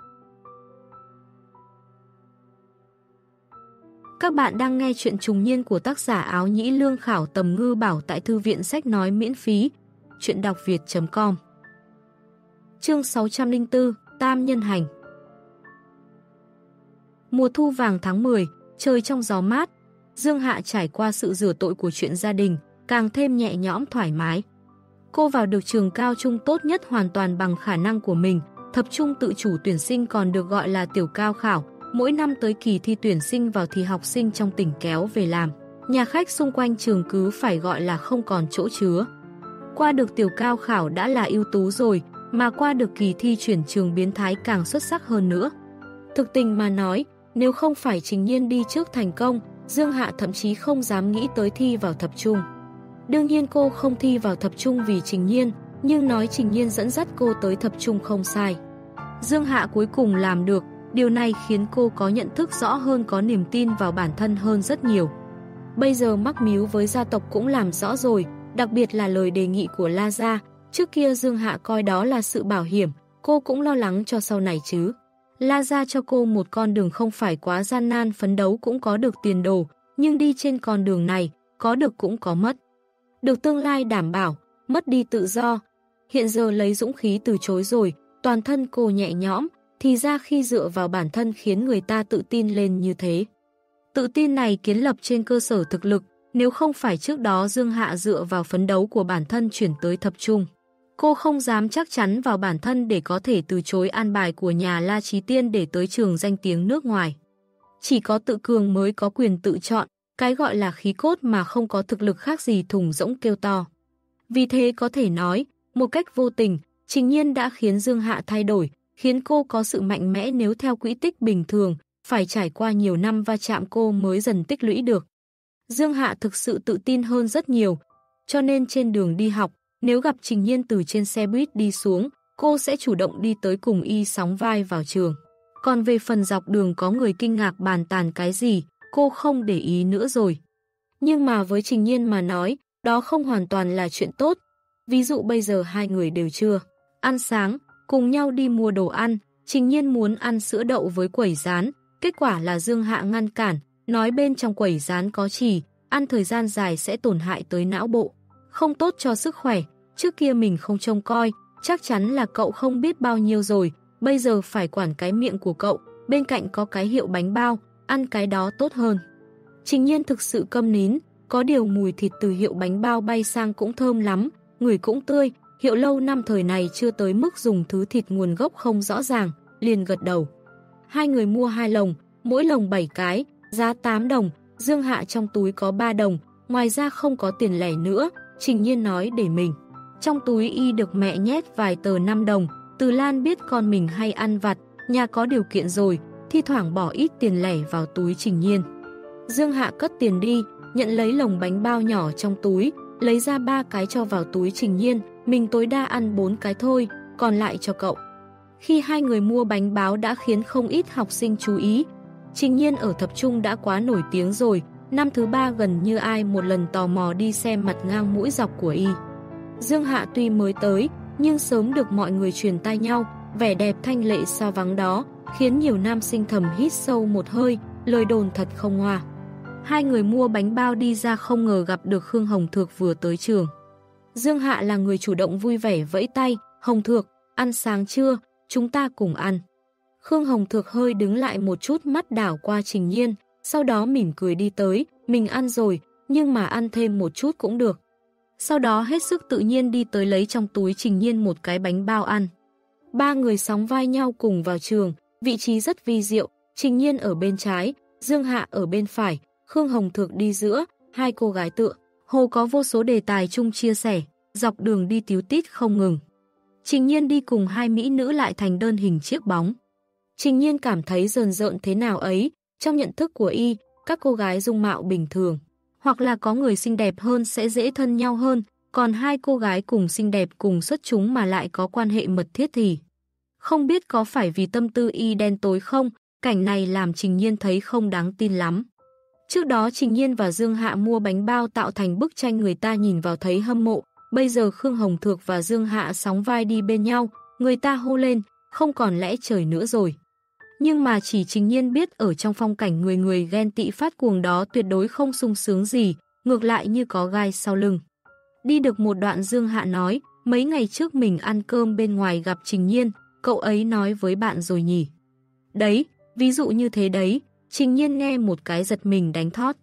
Các bạn đang nghe chuyện trùng niên của tác giả áo nhĩ lương khảo tầm ngư bảo tại thư viện sách nói miễn phí. Chuyện đọc việt.com Chương 604 Tam Nhân Hành Mùa thu vàng tháng 10, trời trong gió mát, Dương Hạ trải qua sự rửa tội của chuyện gia đình, càng thêm nhẹ nhõm thoải mái. Cô vào được trường cao trung tốt nhất hoàn toàn bằng khả năng của mình, thập trung tự chủ tuyển sinh còn được gọi là tiểu cao khảo, mỗi năm tới kỳ thi tuyển sinh vào thì học sinh trong tỉnh kéo về làm. Nhà khách xung quanh trường cứ phải gọi là không còn chỗ chứa. Qua được tiểu cao khảo đã là ưu tú rồi, mà qua được kỳ thi chuyển trường biến thái càng xuất sắc hơn nữa. Thực tình mà nói, nếu không phải trình nhiên đi trước thành công, Dương Hạ thậm chí không dám nghĩ tới thi vào thập trung. Đương nhiên cô không thi vào thập trung vì trình nhiên, nhưng nói trình nhiên dẫn dắt cô tới thập trung không sai. Dương Hạ cuối cùng làm được, điều này khiến cô có nhận thức rõ hơn có niềm tin vào bản thân hơn rất nhiều. Bây giờ mắc miếu với gia tộc cũng làm rõ rồi, đặc biệt là lời đề nghị của La Gia, trước kia Dương Hạ coi đó là sự bảo hiểm, cô cũng lo lắng cho sau này chứ. La Gia cho cô một con đường không phải quá gian nan phấn đấu cũng có được tiền đồ, nhưng đi trên con đường này, có được cũng có mất. Được tương lai đảm bảo, mất đi tự do. Hiện giờ lấy dũng khí từ chối rồi, toàn thân cô nhẹ nhõm, thì ra khi dựa vào bản thân khiến người ta tự tin lên như thế. Tự tin này kiến lập trên cơ sở thực lực, nếu không phải trước đó Dương Hạ dựa vào phấn đấu của bản thân chuyển tới thập trung. Cô không dám chắc chắn vào bản thân để có thể từ chối an bài của nhà La Trí Tiên để tới trường danh tiếng nước ngoài. Chỉ có tự cường mới có quyền tự chọn, cái gọi là khí cốt mà không có thực lực khác gì thùng rỗng kêu to. Vì thế có thể nói, một cách vô tình, Trình Nhiên đã khiến Dương Hạ thay đổi, khiến cô có sự mạnh mẽ nếu theo quỹ tích bình thường, phải trải qua nhiều năm va chạm cô mới dần tích lũy được. Dương Hạ thực sự tự tin hơn rất nhiều, cho nên trên đường đi học, nếu gặp Trình Nhiên từ trên xe buýt đi xuống, cô sẽ chủ động đi tới cùng y sóng vai vào trường. Còn về phần dọc đường có người kinh ngạc bàn tàn cái gì, cô không để ý nữa rồi. Nhưng mà với Trình Nhiên mà nói, đó không hoàn toàn là chuyện tốt. Ví dụ bây giờ hai người đều chưa ăn sáng, cùng nhau đi mua đồ ăn, Trình Nhiên muốn ăn sữa đậu với quẩy rán, kết quả là Dương Hạ ngăn cản, nói bên trong quẩy rán có chỉ, ăn thời gian dài sẽ tổn hại tới não bộ, không tốt cho sức khỏe, trước kia mình không trông coi, chắc chắn là cậu không biết bao nhiêu rồi, bây giờ phải quản cái miệng của cậu, bên cạnh có cái hiệu bánh bao, ăn cái đó tốt hơn. Trình nhiên thực sự câm nín, có điều mùi thịt từ hiệu bánh bao bay sang cũng thơm lắm, người cũng tươi, hiệu lâu năm thời này chưa tới mức dùng thứ thịt nguồn gốc không rõ ràng, liền gật đầu. Hai người mua hai lồng, mỗi lồng 7 cái, giá 8 đồng, Dương Hạ trong túi có 3 đồng, ngoài ra không có tiền lẻ nữa, Trình Nhiên nói để mình. Trong túi y được mẹ nhét vài tờ 5 đồng, Từ Lan biết con mình hay ăn vặt, nhà có điều kiện rồi, thi thoảng bỏ ít tiền lẻ vào túi Trình Nhiên. Dương Hạ cất tiền đi, nhận lấy lồng bánh bao nhỏ trong túi, lấy ra ba cái cho vào túi Trình Nhiên, mình tối đa ăn bốn cái thôi, còn lại cho cậu. Khi hai người mua bánh báo đã khiến không ít học sinh chú ý. Trình Nhiên ở thập trung đã quá nổi tiếng rồi, năm thứ ba gần như ai một lần tò mò đi xem mặt ngang mũi dọc của y. Dương Hạ tuy mới tới, nhưng sớm được mọi người truyền tay nhau, vẻ đẹp thanh lệ sao vắng đó, khiến nhiều nam sinh thầm hít sâu một hơi, lời đồn thật không hòa. Hai người mua bánh bao đi ra không ngờ gặp được Khương Hồng Thược vừa tới trường. Dương Hạ là người chủ động vui vẻ vẫy tay, Hồng Thược, ăn sáng chưa, chúng ta cùng ăn. Khương Hồng Thược hơi đứng lại một chút mắt đảo qua Trình Nhiên, sau đó mỉm cười đi tới, mình ăn rồi, nhưng mà ăn thêm một chút cũng được. Sau đó hết sức tự nhiên đi tới lấy trong túi Trình Nhiên một cái bánh bao ăn. Ba người sóng vai nhau cùng vào trường, vị trí rất vi diệu, Trình Nhiên ở bên trái, Dương Hạ ở bên phải, Khương Hồng Thược đi giữa, hai cô gái tựa. Hồ có vô số đề tài chung chia sẻ, dọc đường đi tiếu tít không ngừng. Trình Nhiên đi cùng hai mỹ nữ lại thành đơn hình chiếc bóng. Trình Nhiên cảm thấy rờn rợn thế nào ấy, trong nhận thức của y, các cô gái dung mạo bình thường. Hoặc là có người xinh đẹp hơn sẽ dễ thân nhau hơn, còn hai cô gái cùng xinh đẹp cùng xuất chúng mà lại có quan hệ mật thiết thì. Không biết có phải vì tâm tư y đen tối không, cảnh này làm Trình Nhiên thấy không đáng tin lắm. Trước đó Trình Nhiên và Dương Hạ mua bánh bao tạo thành bức tranh người ta nhìn vào thấy hâm mộ, bây giờ Khương Hồng Thược và Dương Hạ sóng vai đi bên nhau, người ta hô lên, không còn lẽ trời nữa rồi nhưng mà chỉ Trình Nhiên biết ở trong phong cảnh người người ghen tị phát cuồng đó tuyệt đối không sung sướng gì, ngược lại như có gai sau lưng. Đi được một đoạn Dương Hạ nói, mấy ngày trước mình ăn cơm bên ngoài gặp Trình Nhiên, cậu ấy nói với bạn rồi nhỉ. Đấy, ví dụ như thế đấy, Trình Nhiên nghe một cái giật mình đánh thót.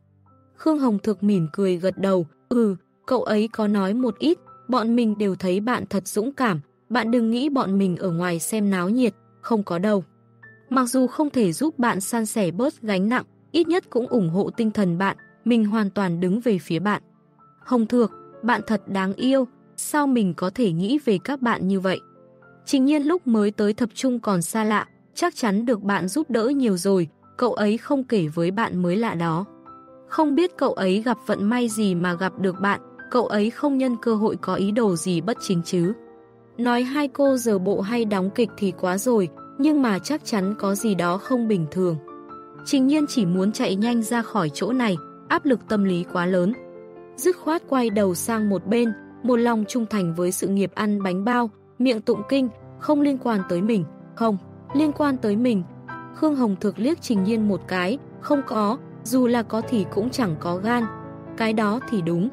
Khương Hồng Thực mỉm cười gật đầu, ừ, cậu ấy có nói một ít, bọn mình đều thấy bạn thật dũng cảm, bạn đừng nghĩ bọn mình ở ngoài xem náo nhiệt, không có đâu. Mặc dù không thể giúp bạn san sẻ bớt gánh nặng, ít nhất cũng ủng hộ tinh thần bạn, mình hoàn toàn đứng về phía bạn. Hồng Thược, bạn thật đáng yêu, sao mình có thể nghĩ về các bạn như vậy? Trình nhiên lúc mới tới thập trung còn xa lạ, chắc chắn được bạn giúp đỡ nhiều rồi, cậu ấy không kể với bạn mới lạ đó. Không biết cậu ấy gặp vận may gì mà gặp được bạn, cậu ấy không nhân cơ hội có ý đồ gì bất chính chứ. Nói hai cô giờ bộ hay đóng kịch thì quá rồi, nhưng mà chắc chắn có gì đó không bình thường. Trình nhiên chỉ muốn chạy nhanh ra khỏi chỗ này, áp lực tâm lý quá lớn. Dứt khoát quay đầu sang một bên, một lòng trung thành với sự nghiệp ăn bánh bao, miệng tụng kinh, không liên quan tới mình, không, liên quan tới mình. Khương Hồng thực liếc Trình Nhiên một cái, không có, dù là có thì cũng chẳng có gan. Cái đó thì đúng.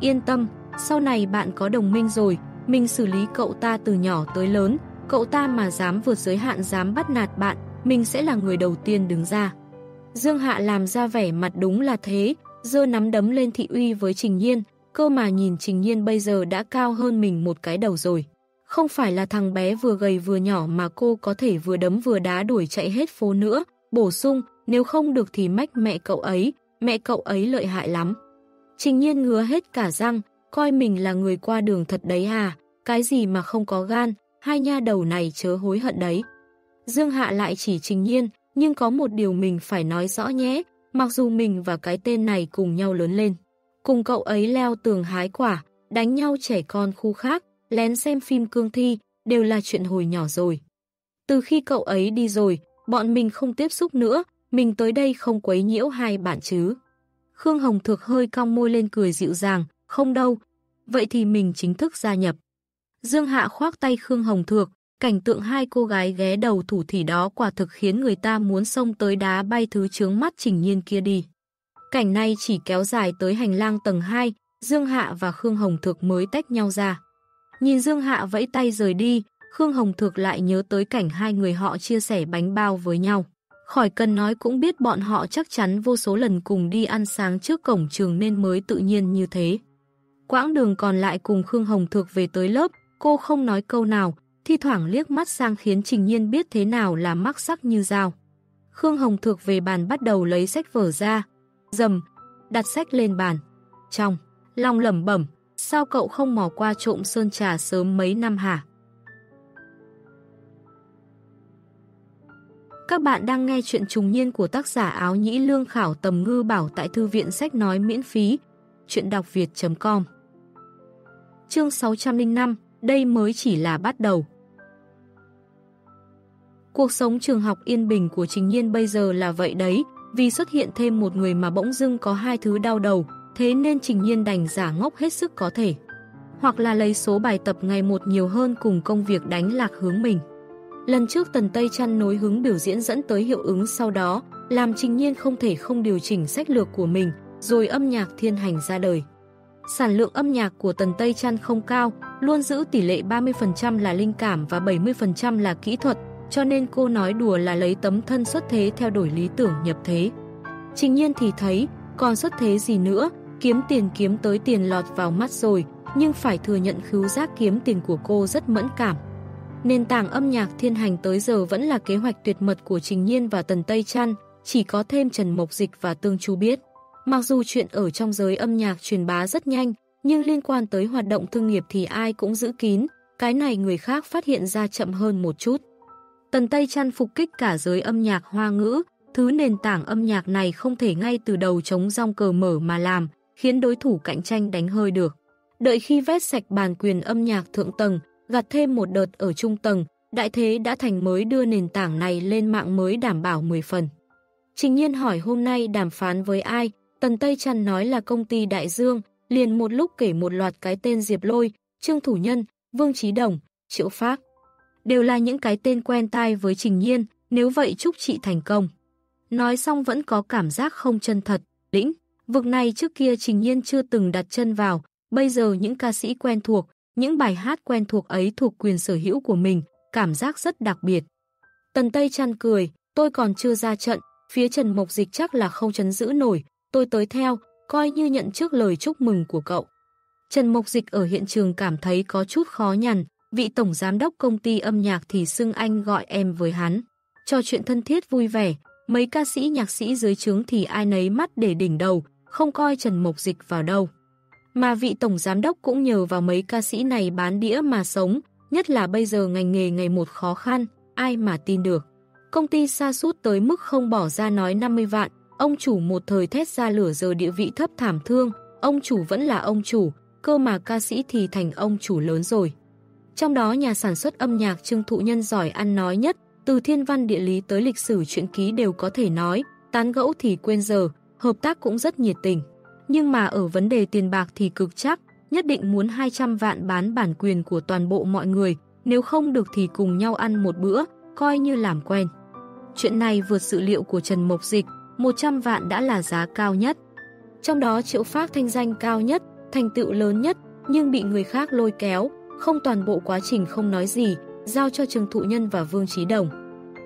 Yên tâm, sau này bạn có đồng minh rồi, mình xử lý cậu ta từ nhỏ tới lớn, cậu ta mà dám vượt giới hạn dám bắt nạt bạn, mình sẽ là người đầu tiên đứng ra. Dương Hạ làm ra vẻ mặt đúng là thế, dơ nắm đấm lên thị uy với Trình Nhiên, cơ mà nhìn Trình Nhiên bây giờ đã cao hơn mình một cái đầu rồi. Không phải là thằng bé vừa gầy vừa nhỏ mà cô có thể vừa đấm vừa đá đuổi chạy hết phố nữa, bổ sung, nếu không được thì mách mẹ cậu ấy, mẹ cậu ấy lợi hại lắm. Trình Nhiên ngứa hết cả răng, coi mình là người qua đường thật đấy à, cái gì mà không có gan, hai nha đầu này chớ hối hận đấy. Dương Hạ lại chỉ Trình Nhiên, nhưng có một điều mình phải nói rõ nhé, mặc dù mình và cái tên này cùng nhau lớn lên. Cùng cậu ấy leo tường hái quả, đánh nhau trẻ con khu khác, lén xem phim cương thi, đều là chuyện hồi nhỏ rồi. Từ khi cậu ấy đi rồi, bọn mình không tiếp xúc nữa, mình tới đây không quấy nhiễu hai bạn chứ. Khương Hồng Thược hơi cong môi lên cười dịu dàng, không đâu, vậy thì mình chính thức gia nhập. Dương Hạ khoác tay Khương Hồng Thược, cảnh tượng hai cô gái ghé đầu thủ thỉ đó quả thực khiến người ta muốn xông tới đá bay thứ chướng mắt trình nhiên kia đi. Cảnh này chỉ kéo dài tới hành lang tầng 2, Dương Hạ và Khương Hồng Thược mới tách nhau ra. Nhìn Dương Hạ vẫy tay rời đi, Khương Hồng Thược lại nhớ tới cảnh hai người họ chia sẻ bánh bao với nhau. Khỏi cần nói cũng biết bọn họ chắc chắn vô số lần cùng đi ăn sáng trước cổng trường nên mới tự nhiên như thế. Quãng đường còn lại cùng Khương Hồng Thược về tới lớp, cô không nói câu nào, thi thoảng liếc mắt sang khiến Trình Nhiên biết thế nào là mắc sắc như dao. Khương Hồng Thược về bàn bắt đầu lấy sách vở ra, dầm, đặt sách lên bàn. Trong, lòng lẩm bẩm, sao cậu không mò qua trộm sơn trà sớm mấy năm hả? Các bạn đang nghe chuyện trùng niên của tác giả áo nhĩ lương khảo tầm ngư bảo tại thư viện sách nói miễn phí. Chuyện đọc việt.com Chương 605 đây mới chỉ là bắt đầu Cuộc sống trường học yên bình của Trình Nhiên bây giờ là vậy đấy, vì xuất hiện thêm một người mà bỗng dưng có hai thứ đau đầu, thế nên Trình Nhiên đành giả ngốc hết sức có thể. Hoặc là lấy số bài tập ngày một nhiều hơn cùng công việc đánh lạc hướng mình. Lần trước Tần Tây chăn nối hướng biểu diễn dẫn tới hiệu ứng sau đó, làm Trình Nhiên không thể không điều chỉnh sách lược của mình, rồi âm nhạc thiên hành ra đời. Sản lượng âm nhạc của Tần Tây Chăn không cao, luôn giữ tỷ lệ 30% là linh cảm và 70% là kỹ thuật, cho nên cô nói đùa là lấy tấm thân xuất thế theo đuổi lý tưởng nhập thế. Trình nhiên thì thấy, còn xuất thế gì nữa, kiếm tiền kiếm tới tiền lọt vào mắt rồi, nhưng phải thừa nhận khứu giác kiếm tiền của cô rất mẫn cảm. Nền tảng âm nhạc thiên hành tới giờ vẫn là kế hoạch tuyệt mật của Trình Nhiên và Tần Tây Trăn, chỉ có thêm Trần Mộc Dịch và Tương Chu biết. Mặc dù chuyện ở trong giới âm nhạc truyền bá rất nhanh, nhưng liên quan tới hoạt động thương nghiệp thì ai cũng giữ kín, cái này người khác phát hiện ra chậm hơn một chút. Tần Tây Trăn phục kích cả giới âm nhạc hoa ngữ, thứ nền tảng âm nhạc này không thể ngay từ đầu chống rong cờ mở mà làm, khiến đối thủ cạnh tranh đánh hơi được. Đợi khi vét sạch bàn quyền âm nhạc thượng tầng, gặt thêm một đợt ở trung tầng, đại thế đã thành mới đưa nền tảng này lên mạng mới đảm bảo 10 phần. Trình nhiên hỏi hôm nay đàm phán với ai, Tần Tây Trăn nói là công ty Đại Dương, liền một lúc kể một loạt cái tên Diệp Lôi, Trương Thủ Nhân, Vương Trí Đồng, Triệu Phác. Đều là những cái tên quen tai với Trình Nhiên, nếu vậy chúc chị thành công. Nói xong vẫn có cảm giác không chân thật, lĩnh. Vực này trước kia Trình Nhiên chưa từng đặt chân vào, bây giờ những ca sĩ quen thuộc, những bài hát quen thuộc ấy thuộc quyền sở hữu của mình, cảm giác rất đặc biệt. Tần Tây chăn cười, tôi còn chưa ra trận, phía Trần Mộc Dịch chắc là không chấn giữ nổi, tôi tới theo, coi như nhận trước lời chúc mừng của cậu. Trần Mộc Dịch ở hiện trường cảm thấy có chút khó nhằn, vị tổng giám đốc công ty âm nhạc thì xưng anh gọi em với hắn. Trò chuyện thân thiết vui vẻ, mấy ca sĩ nhạc sĩ dưới trướng thì ai nấy mắt để đỉnh đầu, không coi Trần Mộc Dịch vào đâu. Mà vị tổng giám đốc cũng nhờ vào mấy ca sĩ này bán đĩa mà sống, nhất là bây giờ ngành nghề ngày một khó khăn, ai mà tin được. Công ty xa sút tới mức không bỏ ra nói 50 vạn, ông chủ một thời thét ra lửa giờ địa vị thấp thảm thương, ông chủ vẫn là ông chủ, cơ mà ca sĩ thì thành ông chủ lớn rồi. Trong đó nhà sản xuất âm nhạc Trương Thụ Nhân giỏi ăn nói nhất, từ thiên văn địa lý tới lịch sử chuyện ký đều có thể nói, tán gẫu thì quên giờ, hợp tác cũng rất nhiệt tình. Nhưng mà ở vấn đề tiền bạc thì cực chắc, nhất định muốn 200 vạn bán bản quyền của toàn bộ mọi người, nếu không được thì cùng nhau ăn một bữa, coi như làm quen. Chuyện này vượt sự liệu của Trần Mộc Dịch, 100 vạn đã là giá cao nhất. Trong đó Triệu Pháp thanh danh cao nhất, thành tựu lớn nhất, nhưng bị người khác lôi kéo, không toàn bộ quá trình không nói gì, giao cho Trương Thụ Nhân và Vương Trí Đồng.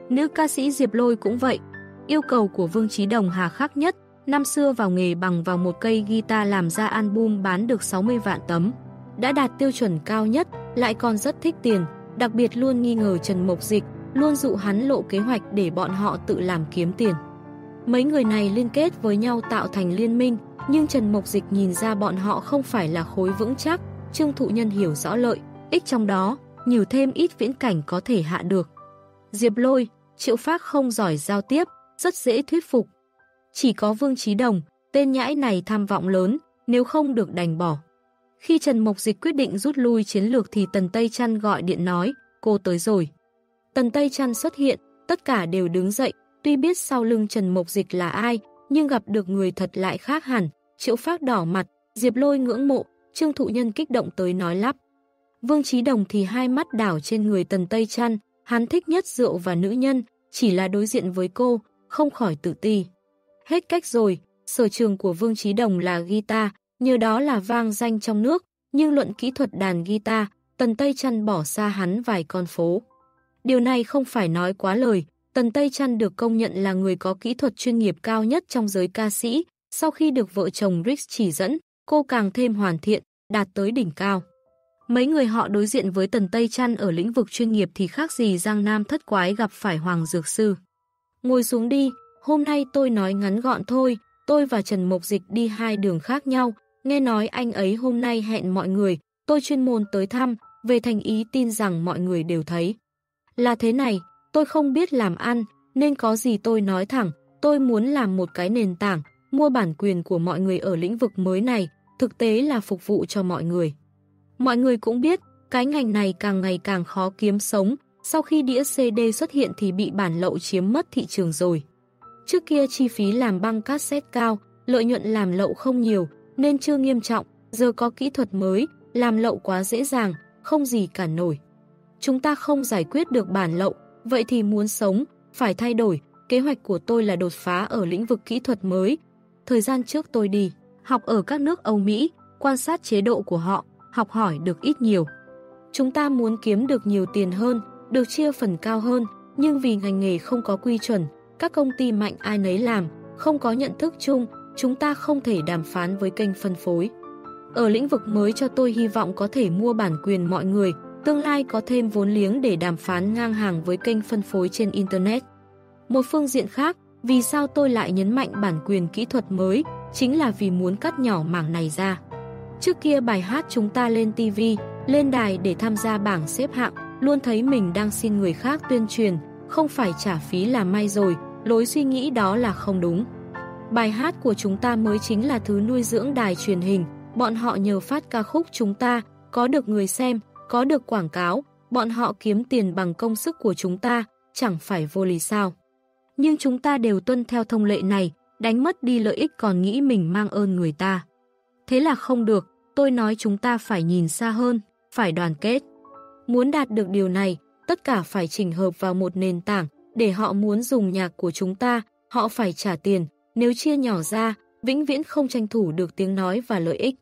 Nữ ca sĩ Diệp Lôi cũng vậy, yêu cầu của Vương Trí Đồng hà khắc nhất, năm xưa vào nghề bằng vào một cây guitar làm ra album bán được 60 vạn tấm. Đã đạt tiêu chuẩn cao nhất, lại còn rất thích tiền, đặc biệt luôn nghi ngờ Trần Mộc Dịch, luôn dụ hắn lộ kế hoạch để bọn họ tự làm kiếm tiền. Mấy người này liên kết với nhau tạo thành liên minh, nhưng Trần Mộc Dịch nhìn ra bọn họ không phải là khối vững chắc, Trương Thụ Nhân hiểu rõ lợi, ích trong đó, nhiều thêm ít viễn cảnh có thể hạ được. Diệp Lôi, Triệu Phác không giỏi giao tiếp, rất dễ thuyết phục. Chỉ có Vương Trí Đồng, tên nhãi này tham vọng lớn, nếu không được đành bỏ. Khi Trần Mộc Dịch quyết định rút lui chiến lược thì Tần Tây Trăn gọi điện nói, cô tới rồi. Tần Tây Trăn xuất hiện, tất cả đều đứng dậy, tuy biết sau lưng Trần Mộc Dịch là ai, nhưng gặp được người thật lại khác hẳn, triệu phát đỏ mặt, Diệp lôi ngưỡng mộ, Trương Thụ Nhân kích động tới nói lắp. Vương Trí Đồng thì hai mắt đảo trên người Tần Tây Trăn, hắn thích nhất rượu và nữ nhân, chỉ là đối diện với cô, không khỏi tự ti. Hết cách rồi, sở trường của Vương Trí Đồng là guitar, nhờ đó là vang danh trong nước, nhưng luận kỹ thuật đàn guitar, Tần Tây Trăn bỏ xa hắn vài con phố. Điều này không phải nói quá lời, Tần Tây Trăn được công nhận là người có kỹ thuật chuyên nghiệp cao nhất trong giới ca sĩ, sau khi được vợ chồng Rix chỉ dẫn, cô càng thêm hoàn thiện, đạt tới đỉnh cao. Mấy người họ đối diện với Tần Tây Trăn ở lĩnh vực chuyên nghiệp thì khác gì Giang Nam thất quái gặp phải Hoàng Dược Sư. Ngồi xuống đi, hôm nay tôi nói ngắn gọn thôi, tôi và Trần Mộc Dịch đi hai đường khác nhau, nghe nói anh ấy hôm nay hẹn mọi người, tôi chuyên môn tới thăm, về thành ý tin rằng mọi người đều thấy. Là thế này, tôi không biết làm ăn, nên có gì tôi nói thẳng, tôi muốn làm một cái nền tảng, mua bản quyền của mọi người ở lĩnh vực mới này, thực tế là phục vụ cho mọi người. Mọi người cũng biết, cái ngành này càng ngày càng khó kiếm sống, sau khi đĩa CD xuất hiện thì bị bản lậu chiếm mất thị trường rồi. Trước kia chi phí làm băng cassette cao, lợi nhuận làm lậu không nhiều, nên chưa nghiêm trọng, giờ có kỹ thuật mới, làm lậu quá dễ dàng, không gì cả nổi. Chúng ta không giải quyết được bản lậu, vậy thì muốn sống, phải thay đổi, kế hoạch của tôi là đột phá ở lĩnh vực kỹ thuật mới. Thời gian trước tôi đi, học ở các nước Âu Mỹ, quan sát chế độ của họ, học hỏi được ít nhiều. Chúng ta muốn kiếm được nhiều tiền hơn, được chia phần cao hơn, nhưng vì ngành nghề không có quy chuẩn, các công ty mạnh ai nấy làm, không có nhận thức chung, chúng ta không thể đàm phán với kênh phân phối. Ở lĩnh vực mới cho tôi hy vọng có thể mua bản quyền mọi người, tương lai có thêm vốn liếng để đàm phán ngang hàng với kênh phân phối trên Internet. Một phương diện khác, vì sao tôi lại nhấn mạnh bản quyền kỹ thuật mới, chính là vì muốn cắt nhỏ mảng này ra. Trước kia bài hát chúng ta lên TV, lên đài để tham gia bảng xếp hạng, luôn thấy mình đang xin người khác tuyên truyền, không phải trả phí là may rồi, lối suy nghĩ đó là không đúng. Bài hát của chúng ta mới chính là thứ nuôi dưỡng đài truyền hình, bọn họ nhờ phát ca khúc chúng ta, có được người xem, có được quảng cáo, bọn họ kiếm tiền bằng công sức của chúng ta, chẳng phải vô lý sao. Nhưng chúng ta đều tuân theo thông lệ này, đánh mất đi lợi ích còn nghĩ mình mang ơn người ta. Thế là không được, tôi nói chúng ta phải nhìn xa hơn, phải đoàn kết. Muốn đạt được điều này, tất cả phải chỉnh hợp vào một nền tảng, để họ muốn dùng nhạc của chúng ta, họ phải trả tiền, nếu chia nhỏ ra, vĩnh viễn không tranh thủ được tiếng nói và lợi ích.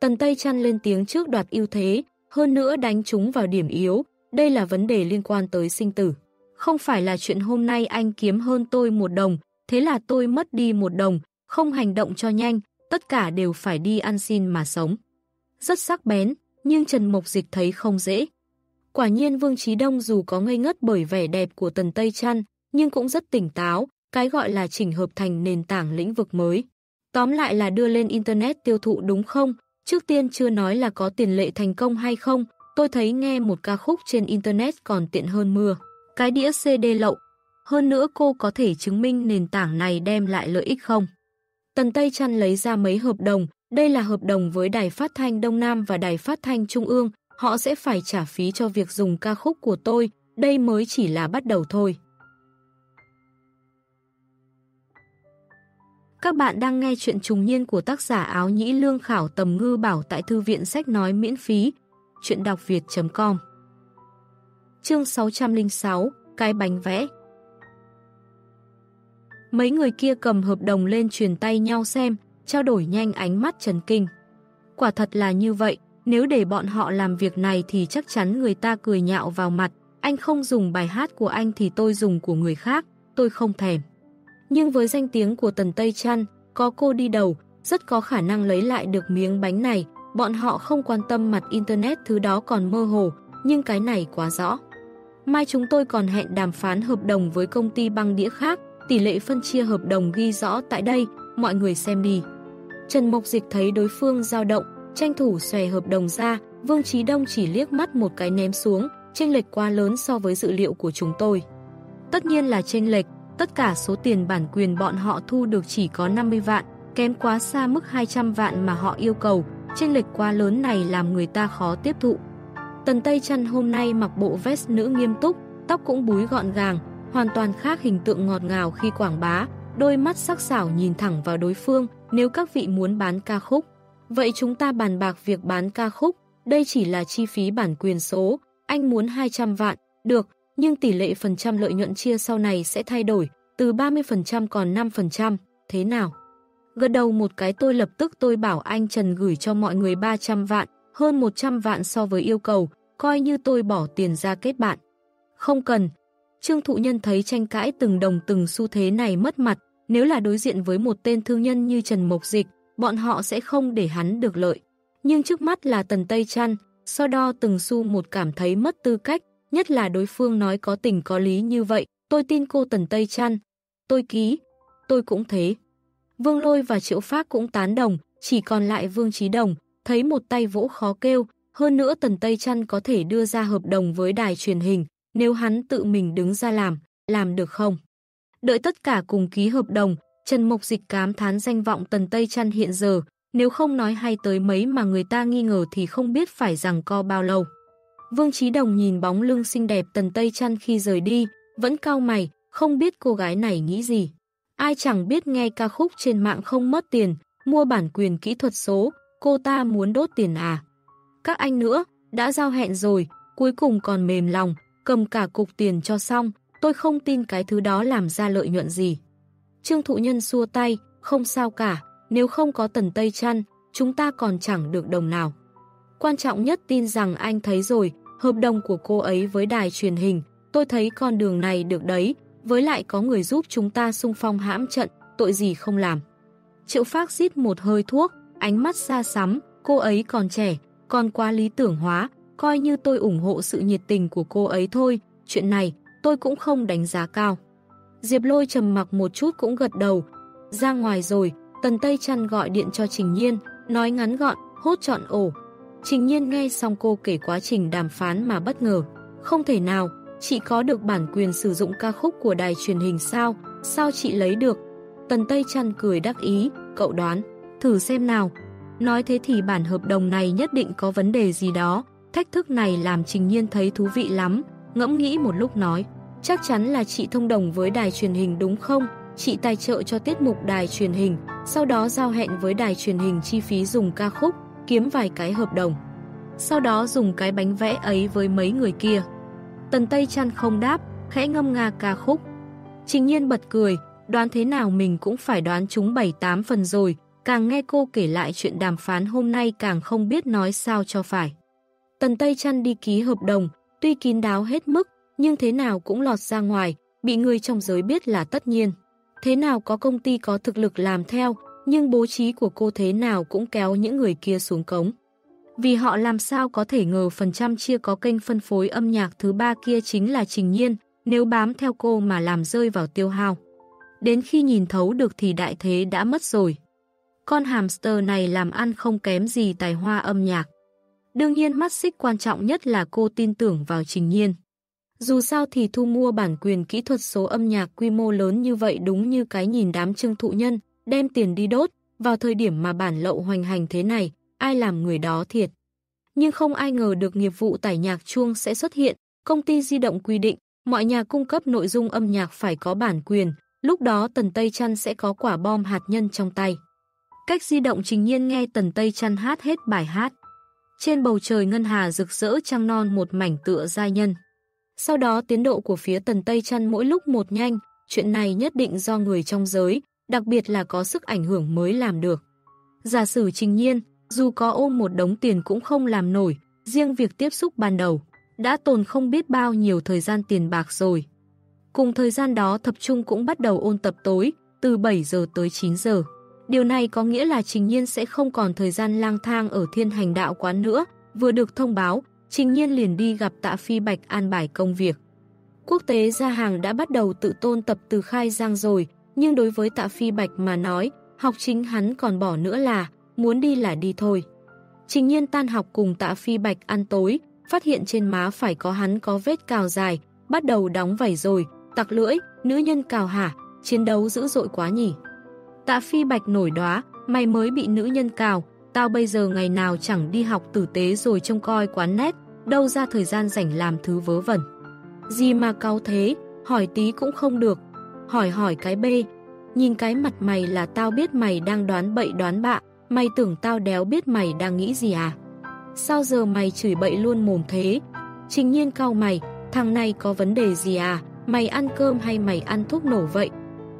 Tần Tây chăn lên tiếng trước đoạt ưu thế, hơn nữa đánh chúng vào điểm yếu, đây là vấn đề liên quan tới sinh tử. Không phải là chuyện hôm nay anh kiếm hơn tôi một đồng, thế là tôi mất đi một đồng, không hành động cho nhanh, tất cả đều phải đi ăn xin mà sống. Rất sắc bén, nhưng Trần Mộc Dịch thấy không dễ. Quả nhiên Vương Trí Đông dù có ngây ngất bởi vẻ đẹp của Tần Tây Trăn, nhưng cũng rất tỉnh táo, cái gọi là chỉnh hợp thành nền tảng lĩnh vực mới. Tóm lại là đưa lên Internet tiêu thụ đúng không? Trước tiên chưa nói là có tiền lệ thành công hay không, tôi thấy nghe một ca khúc trên Internet còn tiện hơn mưa. Cái đĩa CD lậu. Hơn nữa cô có thể chứng minh nền tảng này đem lại lợi ích không? Tần Tây Trăn lấy ra mấy hợp đồng, đây là hợp đồng với Đài Phát Thanh Đông Nam và Đài Phát Thanh Trung ương, họ sẽ phải trả phí cho việc dùng ca khúc của tôi, đây mới chỉ là bắt đầu thôi. Các bạn đang nghe chuyện trùng niên của tác giả áo nhĩ lương khảo tầm ngư bảo tại thư viện sách nói miễn phí, chuyện đọc việt.com Chương 606, Cái bánh vẽ Mấy người kia cầm hợp đồng lên truyền tay nhau xem, trao đổi nhanh ánh mắt trần kinh. Quả thật là như vậy, nếu để bọn họ làm việc này thì chắc chắn người ta cười nhạo vào mặt. Anh không dùng bài hát của anh thì tôi dùng của người khác, tôi không thèm. Nhưng với danh tiếng của Tần Tây Trăn, có cô đi đầu, rất có khả năng lấy lại được miếng bánh này. Bọn họ không quan tâm mặt Internet thứ đó còn mơ hồ, nhưng cái này quá rõ. Mai chúng tôi còn hẹn đàm phán hợp đồng với công ty băng đĩa khác, tỷ lệ phân chia hợp đồng ghi rõ tại đây, mọi người xem đi. Trần Mộc Dịch thấy đối phương dao động, tranh thủ xòe hợp đồng ra, Vương Trí Đông chỉ liếc mắt một cái ném xuống, chênh lệch quá lớn so với dự liệu của chúng tôi. Tất nhiên là chênh lệch, tất cả số tiền bản quyền bọn họ thu được chỉ có 50 vạn, kém quá xa mức 200 vạn mà họ yêu cầu, chênh lệch quá lớn này làm người ta khó tiếp thụ. Tần Tây Trăn hôm nay mặc bộ vest nữ nghiêm túc, tóc cũng búi gọn gàng, hoàn toàn khác hình tượng ngọt ngào khi quảng bá, đôi mắt sắc sảo nhìn thẳng vào đối phương, nếu các vị muốn bán ca khúc. Vậy chúng ta bàn bạc việc bán ca khúc, đây chỉ là chi phí bản quyền số, anh muốn 200 vạn, được, nhưng tỷ lệ phần trăm lợi nhuận chia sau này sẽ thay đổi, từ 30% còn 5%, thế nào? Gật đầu một cái tôi lập tức tôi bảo anh Trần gửi cho mọi người 300 vạn, hơn 100 vạn so với yêu cầu, coi như tôi bỏ tiền ra kết bạn. Không cần. Trương Thụ Nhân thấy tranh cãi từng đồng từng xu thế này mất mặt, nếu là đối diện với một tên thương nhân như Trần Mộc Dịch, bọn họ sẽ không để hắn được lợi. Nhưng trước mắt là Tần Tây Trăn, so đo từng xu một cảm thấy mất tư cách, nhất là đối phương nói có tình có lý như vậy, tôi tin cô Tần Tây Trăn. Tôi ký, tôi cũng thế. Vương Lôi và Triệu Phát cũng tán đồng, chỉ còn lại Vương Trí Đồng, thấy một tay vỗ khó kêu, hơn nữa Tần Tây Trăn có thể đưa ra hợp đồng với đài truyền hình, nếu hắn tự mình đứng ra làm, làm được không? Đợi tất cả cùng ký hợp đồng, Trần Mộc Dịch cám thán danh vọng Tần Tây Trăn hiện giờ, nếu không nói hay tới mấy mà người ta nghi ngờ thì không biết phải rằng co bao lâu. Vương Trí Đồng nhìn bóng lưng xinh đẹp Tần Tây Trăn khi rời đi, vẫn cao mày, không biết cô gái này nghĩ gì. Ai chẳng biết nghe ca khúc trên mạng không mất tiền, mua bản quyền kỹ thuật số, cô ta muốn đốt tiền à. Các anh nữa, đã giao hẹn rồi, cuối cùng còn mềm lòng, cầm cả cục tiền cho xong, tôi không tin cái thứ đó làm ra lợi nhuận gì. Trương Thụ Nhân xua tay, không sao cả, nếu không có tần Tây Trăn, chúng ta còn chẳng được đồng nào. Quan trọng nhất tin rằng anh thấy rồi, hợp đồng của cô ấy với đài truyền hình, tôi thấy con đường này được đấy, với lại có người giúp chúng ta xung phong hãm trận, tội gì không làm. Triệu Phác giít một hơi thuốc, ánh mắt xa xắm, cô ấy còn trẻ, còn quá lý tưởng hóa, coi như tôi ủng hộ sự nhiệt tình của cô ấy thôi, chuyện này tôi cũng không đánh giá cao. Diệp lôi trầm mặc một chút cũng gật đầu. Ra ngoài rồi, Tần Tây Trăn gọi điện cho Trình Nhiên, nói ngắn gọn, hốt chọn ổ. Trình Nhiên nghe xong cô kể quá trình đàm phán mà bất ngờ. Không thể nào, chị có được bản quyền sử dụng ca khúc của đài truyền hình sao? Sao chị lấy được? Tần Tây chăn cười đắc ý, cậu đoán. Thử xem nào. Nói thế thì bản hợp đồng này nhất định có vấn đề gì đó. Thách thức này làm Trình Nhiên thấy thú vị lắm. Ngẫm nghĩ một lúc nói. Chắc chắn là chị thông đồng với đài truyền hình đúng không? Chị tài trợ cho tiết mục đài truyền hình, sau đó giao hẹn với đài truyền hình chi phí dùng ca khúc, kiếm vài cái hợp đồng. Sau đó dùng cái bánh vẽ ấy với mấy người kia. Tần Tây Trăn không đáp, khẽ ngâm nga ca khúc. Trình nhiên bật cười, đoán thế nào mình cũng phải đoán chúng 7-8 phần rồi, càng nghe cô kể lại chuyện đàm phán hôm nay càng không biết nói sao cho phải. Tần Tây Trăn đi ký hợp đồng, tuy kín đáo hết mức, nhưng thế nào cũng lọt ra ngoài, bị người trong giới biết là tất nhiên. Thế nào có công ty có thực lực làm theo, nhưng bố trí của cô thế nào cũng kéo những người kia xuống cống. Vì họ làm sao có thể ngờ phần trăm chia có kênh phân phối âm nhạc thứ ba kia chính là Trình Nhiên, nếu bám theo cô mà làm rơi vào tiêu hao. Đến khi nhìn thấu được thì đại thế đã mất rồi. Con hamster này làm ăn không kém gì tài hoa âm nhạc. Đương nhiên mắt xích quan trọng nhất là cô tin tưởng vào Trình Nhiên. Dù sao thì thu mua bản quyền kỹ thuật số âm nhạc quy mô lớn như vậy đúng như cái nhìn đám trưng thụ nhân, đem tiền đi đốt, vào thời điểm mà bản lậu hoành hành thế này, ai làm người đó thiệt. Nhưng không ai ngờ được nghiệp vụ tải nhạc chuông sẽ xuất hiện, công ty di động quy định, mọi nhà cung cấp nội dung âm nhạc phải có bản quyền, lúc đó Tần Tây Trăn sẽ có quả bom hạt nhân trong tay. Cách di động trình nhiên nghe Tần Tây Trăn hát hết bài hát. Trên bầu trời ngân hà rực rỡ trăng non một mảnh tựa giai nhân. Sau đó tiến độ của phía Tần Tây Trăn mỗi lúc một nhanh, chuyện này nhất định do người trong giới, đặc biệt là có sức ảnh hưởng mới làm được. Giả sử trình nhiên, dù có ôm một đống tiền cũng không làm nổi, riêng việc tiếp xúc ban đầu, đã tồn không biết bao nhiêu thời gian tiền bạc rồi. Cùng thời gian đó thập trung cũng bắt đầu ôn tập tối, từ 7 giờ tới 9 giờ. Điều này có nghĩa là Trình Nhiên sẽ không còn thời gian lang thang ở thiên hành đạo quán nữa, vừa được thông báo, Trình Nhiên liền đi gặp tạ phi bạch an bài công việc. Quốc tế gia hàng đã bắt đầu tự tôn tập từ khai giang rồi, nhưng đối với tạ phi bạch mà nói, học chính hắn còn bỏ nữa là, muốn đi là đi thôi. Trình nhiên tan học cùng tạ phi bạch ăn tối, phát hiện trên má phải có hắn có vết cào dài, bắt đầu đóng vảy rồi, tặc lưỡi, nữ nhân cào hả, chiến đấu dữ dội quá nhỉ. Tạ phi bạch nổi đóa, mày mới bị nữ nhân cào, tao bây giờ ngày nào chẳng đi học tử tế rồi trông coi quán nét, đâu ra thời gian rảnh làm thứ vớ vẩn. Gì mà cao thế, hỏi tí cũng không được, hỏi hỏi cái bê, nhìn cái mặt mày là tao biết mày đang đoán bậy đoán bạ, mày tưởng tao đéo biết mày đang nghĩ gì à? Sao giờ mày chửi bậy luôn mồm thế? Trình nhiên cau mày, thằng này có vấn đề gì à? Mày ăn cơm hay mày ăn thuốc nổ vậy?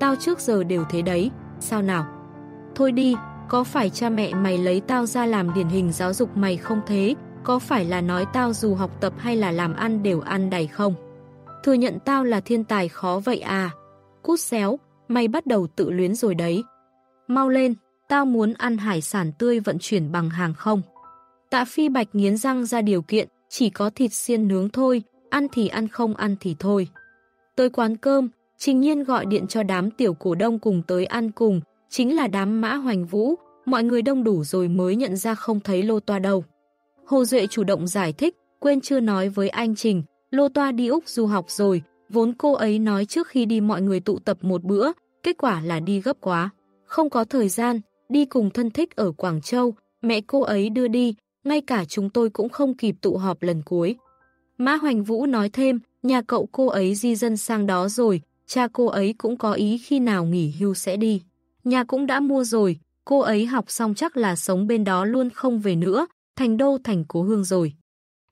Tao trước giờ đều thế đấy, sao nào? Thôi đi, có phải cha mẹ mày lấy tao ra làm điển hình giáo dục mày không thế? Có phải là nói tao dù học tập hay là làm ăn đều ăn đầy không? Thừa nhận tao là thiên tài khó vậy à? Cút xéo, mày bắt đầu tự luyến rồi đấy. Mau lên, tao muốn ăn hải sản tươi vận chuyển bằng hàng không. Tạ Phi Bạch nghiến răng ra điều kiện, chỉ có thịt xiên nướng thôi, ăn thì ăn không ăn thì thôi. Tới quán cơm, Trình Nhiên gọi điện cho đám tiểu cổ đông cùng tới ăn cùng, chính là đám mã hoành vũ, mọi người đông đủ rồi mới nhận ra không thấy lô toa đâu. Hồ Duệ chủ động giải thích, quên chưa nói với anh Trình, lô toa đi Úc du học rồi, vốn cô ấy nói trước khi đi mọi người tụ tập một bữa, kết quả là đi gấp quá. Không có thời gian, đi cùng thân thích ở Quảng Châu, mẹ cô ấy đưa đi, ngay cả chúng tôi cũng không kịp tụ họp lần cuối. Mã Hoành Vũ nói thêm, nhà cậu cô ấy di dân sang đó rồi, cha cô ấy cũng có ý khi nào nghỉ hưu sẽ đi. Nhà cũng đã mua rồi, cô ấy học xong chắc là sống bên đó luôn không về nữa, thành đô thành cố hương rồi.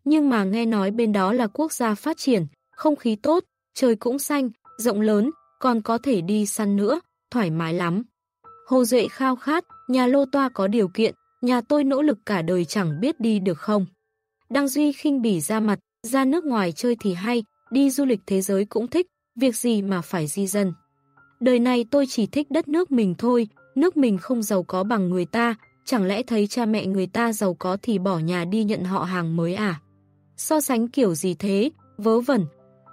Nhưng mà nghe nói bên đó là quốc gia phát triển, không khí tốt, trời cũng xanh, rộng lớn, còn có thể đi săn nữa, thoải mái lắm. Hồ Duệ khao khát, nhà lô toa có điều kiện, nhà tôi nỗ lực cả đời chẳng biết đi được không. Đăng Duy khinh bỉ ra mặt, ra nước ngoài chơi thì hay, đi du lịch thế giới cũng thích, việc gì mà phải di dân. Đời này tôi chỉ thích đất nước mình thôi, nước mình không giàu có bằng người ta, chẳng lẽ thấy cha mẹ người ta giàu có thì bỏ nhà đi nhận họ hàng mới à? So sánh kiểu gì thế, vớ vẩn.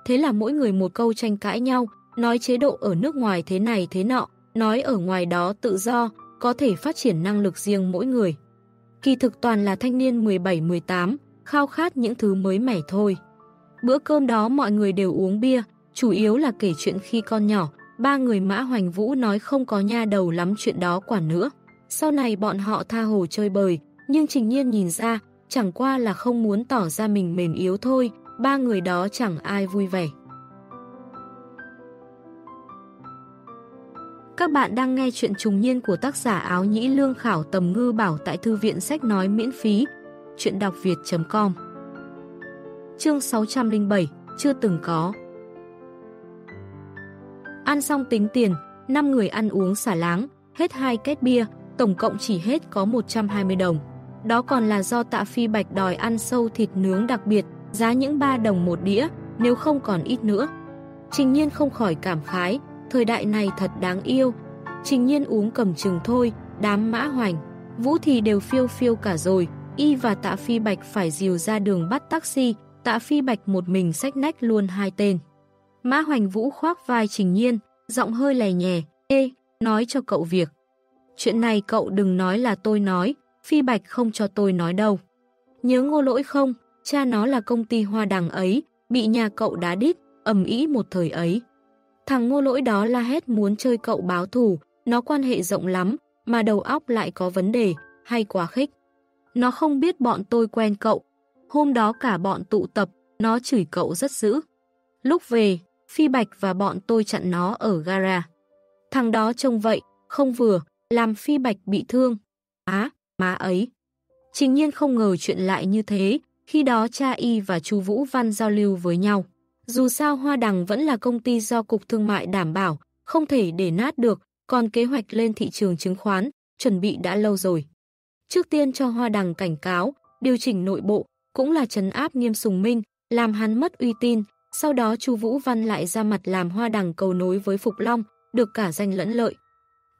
Thế là mỗi người một câu tranh cãi nhau, nói chế độ ở nước ngoài thế này thế nọ, nói ở ngoài đó tự do, có thể phát triển năng lực riêng mỗi người. Kỳ thực toàn là thanh niên 17-18, khao khát những thứ mới mẻ thôi. Bữa cơm đó mọi người đều uống bia, chủ yếu là kể chuyện khi con nhỏ, ba người Mã Hoành Vũ nói không có nha đầu lắm chuyện đó quả nữa. Sau này bọn họ tha hồ chơi bời, nhưng Trình Nhiên nhìn ra, chẳng qua là không muốn tỏ ra mình mềm yếu thôi, ba người đó chẳng ai vui vẻ. Các bạn đang nghe chuyện trùng niên của tác giả áo nhĩ lương khảo tầm ngư bảo tại thư viện sách nói miễn phí. Chuyện đọc việt.com Chương 607 Chưa từng có Ăn xong tính tiền, 5 người ăn uống xả láng, hết hai két bia, tổng cộng chỉ hết có 120 đồng. Đó còn là do tạ phi bạch đòi ăn sâu thịt nướng đặc biệt, giá những 3 đồng một đĩa, nếu không còn ít nữa. Trình nhiên không khỏi cảm khái, thời đại này thật đáng yêu. Trình nhiên uống cầm chừng thôi, đám mã hoành. Vũ thì đều phiêu phiêu cả rồi, y và tạ phi bạch phải dìu ra đường bắt taxi, tạ phi bạch một mình sách nách luôn hai tên. Mã hoành vũ khoác vai trình nhiên, giọng hơi lè nhè, ê, nói cho cậu việc. Chuyện này cậu đừng nói là tôi nói, phi bạch không cho tôi nói đâu. Nhớ ngô lỗi không, cha nó là công ty hoa đằng ấy, bị nhà cậu đá đít, ầm ý một thời ấy. Thằng ngô lỗi đó la hét muốn chơi cậu báo thù, nó quan hệ rộng lắm, mà đầu óc lại có vấn đề, hay quá khích. Nó không biết bọn tôi quen cậu. Hôm đó cả bọn tụ tập, nó chửi cậu rất dữ. Lúc về, Phi Bạch và bọn tôi chặn nó ở gara. Thằng đó trông vậy, không vừa, làm Phi Bạch bị thương. Á, má ấy. Trình nhiên không ngờ chuyện lại như thế, khi đó cha y và chú Vũ Văn giao lưu với nhau. Dù sao Hoa Đằng vẫn là công ty do Cục Thương mại đảm bảo, không thể để nát được, còn kế hoạch lên thị trường chứng khoán, chuẩn bị đã lâu rồi. Trước tiên cho Hoa Đằng cảnh cáo, điều chỉnh nội bộ, cũng là trấn áp nghiêm sùng minh, làm hắn mất uy tín, sau đó Chu Vũ Văn lại ra mặt làm Hoa Đằng cầu nối với Phục Long, được cả danh lẫn lợi.